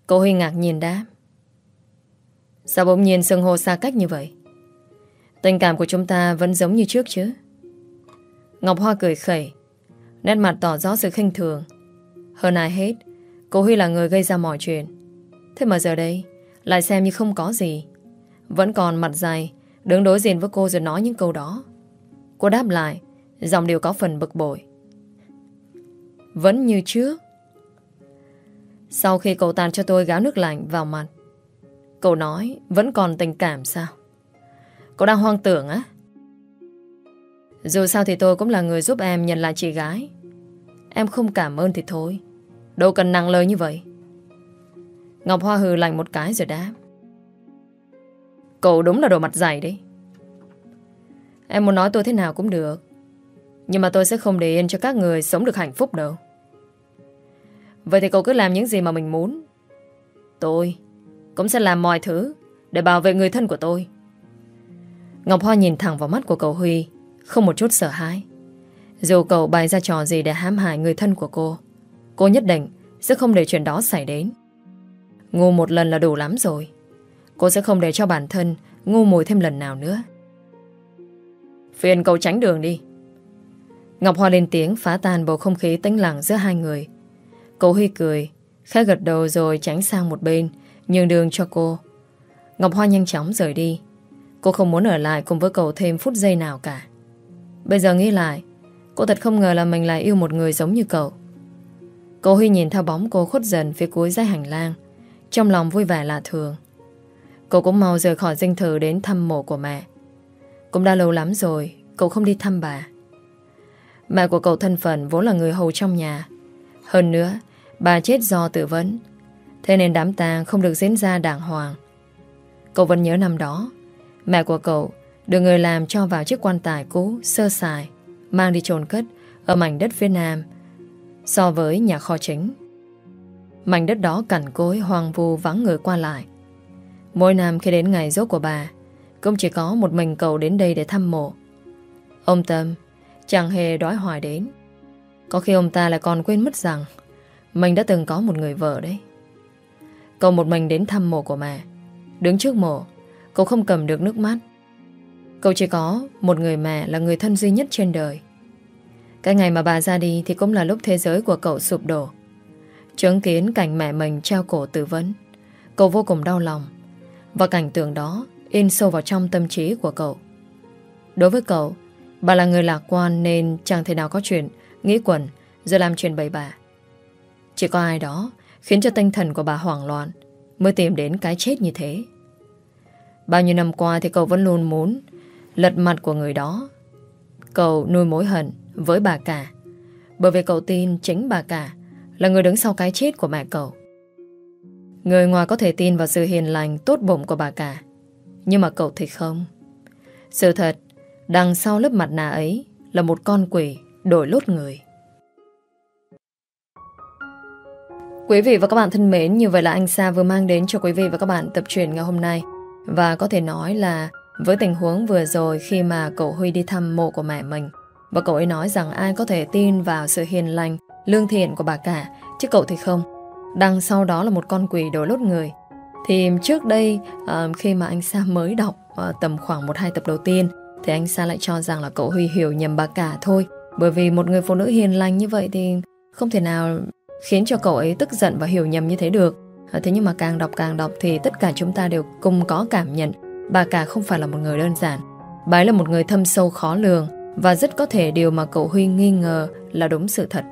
Cậu Huy ngạc nhiên đáp. Sao bỗng nhiên sưng hô xa cách như vậy? Tình cảm của chúng ta vẫn giống như trước chứ? Ngọc Hoa cười khẩy, nét mặt tỏ rõ sự khinh thường. Hơn ai hết, cô Huy là người gây ra mọi chuyện. Thế mà giờ đây, lại xem như không có gì. Vẫn còn mặt dài, đứng đối diện với cô rồi nói những câu đó. Cô đáp lại, dòng điều có phần bực bội. Vẫn như trước. Sau khi cậu tàn cho tôi gáo nước lạnh vào mặt, cậu nói, vẫn còn tình cảm sao? Cậu đang hoang tưởng á? Dù sao thì tôi cũng là người giúp em nhận lại chị gái. Em không cảm ơn thì thôi. Đâu cần nặng lời như vậy. Ngọc Hoa hừ lạnh một cái rồi đáp. Cậu đúng là đồ mặt dày đấy. Em muốn nói tôi thế nào cũng được. Nhưng mà tôi sẽ không để yên cho các người sống được hạnh phúc đâu. Vậy thì cậu cứ làm những gì mà mình muốn. Tôi cũng sẽ làm mọi thứ để bảo vệ người thân của tôi. Ngọc Hoa nhìn thẳng vào mắt của cậu Huy, không một chút sợ hãi. Dù cậu bày ra trò gì để hãm hại người thân của cô, cô nhất định sẽ không để chuyện đó xảy đến. Ngu một lần là đủ lắm rồi. Cô sẽ không để cho bản thân ngu mùi thêm lần nào nữa. Phiền cậu tránh đường đi. Ngọc Hoa lên tiếng phá tan bầu không khí tĩnh lặng giữa hai người. Cậu Huy cười, khẽ gật đầu rồi tránh sang một bên, nhường đường cho cô. Ngọc Hoa nhanh chóng rời đi. Cô không muốn ở lại cùng với cậu thêm phút giây nào cả. Bây giờ nghĩ lại, cô thật không ngờ là mình lại yêu một người giống như cậu. Cô Huy nhìn theo bóng cô khuất dần phía cuối dãy hành lang, trong lòng vui vẻ lạ thường. Cậu cũng mau rời khỏi dinh thự đến thăm mộ của mẹ. Cũng đã lâu lắm rồi, cậu không đi thăm bà. Mẹ của cậu thân phận vốn là người hầu trong nhà. Hơn nữa, bà chết do tự vấn. Thế nên đám tang không được diễn ra đàng hoàng. Cậu vẫn nhớ năm đó, mẹ của cậu được người làm cho vào chiếc quan tài cũ, sơ sài, mang đi chôn cất ở mảnh đất phía nam, so với nhà kho chính. Mảnh đất đó cằn cối, hoang vu vắng người qua lại. Mỗi năm khi đến ngày rốt của bà, cũng chỉ có một mình cậu đến đây để thăm mộ. Ông Tâm chẳng hề đói hoài đến. Có khi ông ta lại còn quên mất rằng mình đã từng có một người vợ đấy. Cậu một mình đến thăm mộ của mẹ. Đứng trước mộ, cậu không cầm được nước mắt. Cậu chỉ có một người mẹ là người thân duy nhất trên đời. Cái ngày mà bà ra đi thì cũng là lúc thế giới của cậu sụp đổ. Chứng kiến cảnh mẹ mình treo cổ tử vấn. Cậu vô cùng đau lòng. Và cảnh tượng đó in sâu vào trong tâm trí của cậu. Đối với cậu, bà là người lạc quan nên chẳng thể nào có chuyện nghĩ quẩn rồi làm chuyện bậy bạ. Chỉ có ai đó khiến cho tinh thần của bà hoảng loạn, mới tìm đến cái chết như thế. Bao nhiêu năm qua thì cậu vẫn luôn muốn lật mặt của người đó. Cậu nuôi mối hận với bà cả, bởi vì cậu tin chính bà cả là người đứng sau cái chết của mẹ cậu. Người ngoài có thể tin vào sự hiền lành tốt bụng của bà cả, nhưng mà cậu thì không Sự thật, Đằng sau lớp mặt nạ ấy Là một con quỷ đổi lốt người Quý vị và các bạn thân mến, Như vậy là anh Sa vừa mang đến cho quý vị và các bạn tập truyện ngày hôm nay. Và có thể nói là Với tình huống vừa rồi Khi mà cậu Huy đi thăm mộ của mẹ mình, Và cậu ấy nói rằng ai có thể tin vào sự hiền lành, Lương thiện của bà cả, Chứ cậu thì không. Đằng sau đó là một con quỷ đổ lốt người. Thì trước đây ờ, khi mà anh Sa mới đọc ờ, tầm khoảng 1-2 tập đầu tiên, thì anh Sa lại cho rằng là cậu Huy hiểu nhầm bà cả thôi. Bởi vì một người phụ nữ hiền lành như vậy thì không thể nào khiến cho cậu ấy tức giận và hiểu nhầm như thế được. À, thế nhưng mà càng đọc càng đọc thì tất cả chúng ta đều cùng có cảm nhận bà cả không phải là một người đơn giản. Bà ấy là một người thâm sâu khó lường và rất có thể điều mà cậu Huy nghi ngờ là đúng sự thật.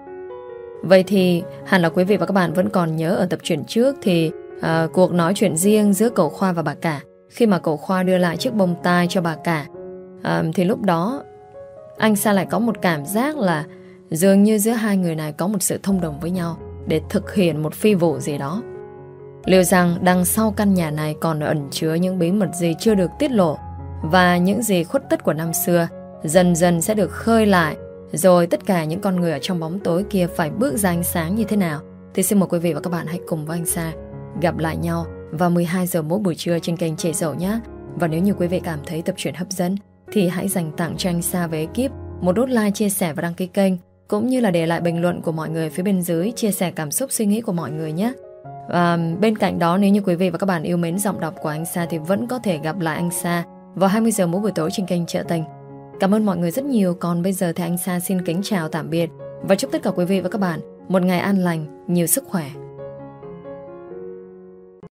Vậy thì hẳn là quý vị và các bạn vẫn còn nhớ ở tập truyện trước thì uh, cuộc nói chuyện riêng giữa cậu Khoa và bà cả khi mà cậu Khoa đưa lại chiếc bông tai cho bà cả uh, thì lúc đó anh Sa lại có một cảm giác là dường như giữa hai người này có một sự thông đồng với nhau để thực hiện một phi vụ gì đó. Liệu rằng đằng sau căn nhà này còn ẩn chứa những bí mật gì chưa được tiết lộ và những gì khuất tất của năm xưa dần dần sẽ được khơi lại rồi tất cả những con người ở trong bóng tối kia phải bước ra ánh sáng như thế nào thì xin mời quý vị và các bạn hãy cùng với anh Sa gặp lại nhau vào 12 giờ mỗi buổi trưa trên kênh Trẻ Dậu nhé. Và nếu như quý vị cảm thấy tập truyện hấp dẫn thì hãy dành tặng cho anh Sa với ekip một đốt like, chia sẻ và đăng ký kênh cũng như là để lại bình luận của mọi người phía bên dưới chia sẻ cảm xúc suy nghĩ của mọi người nhé. Và bên cạnh đó nếu như quý vị và các bạn yêu mến giọng đọc của anh Sa thì vẫn có thể gặp lại anh Sa vào 20 giờ mỗi buổi tối trên kênh Trợ Tình. Cảm ơn mọi người rất nhiều. Còn bây giờ thì anh Sa xin kính chào tạm biệt và chúc tất cả quý vị và các bạn một ngày an lành, nhiều sức khỏe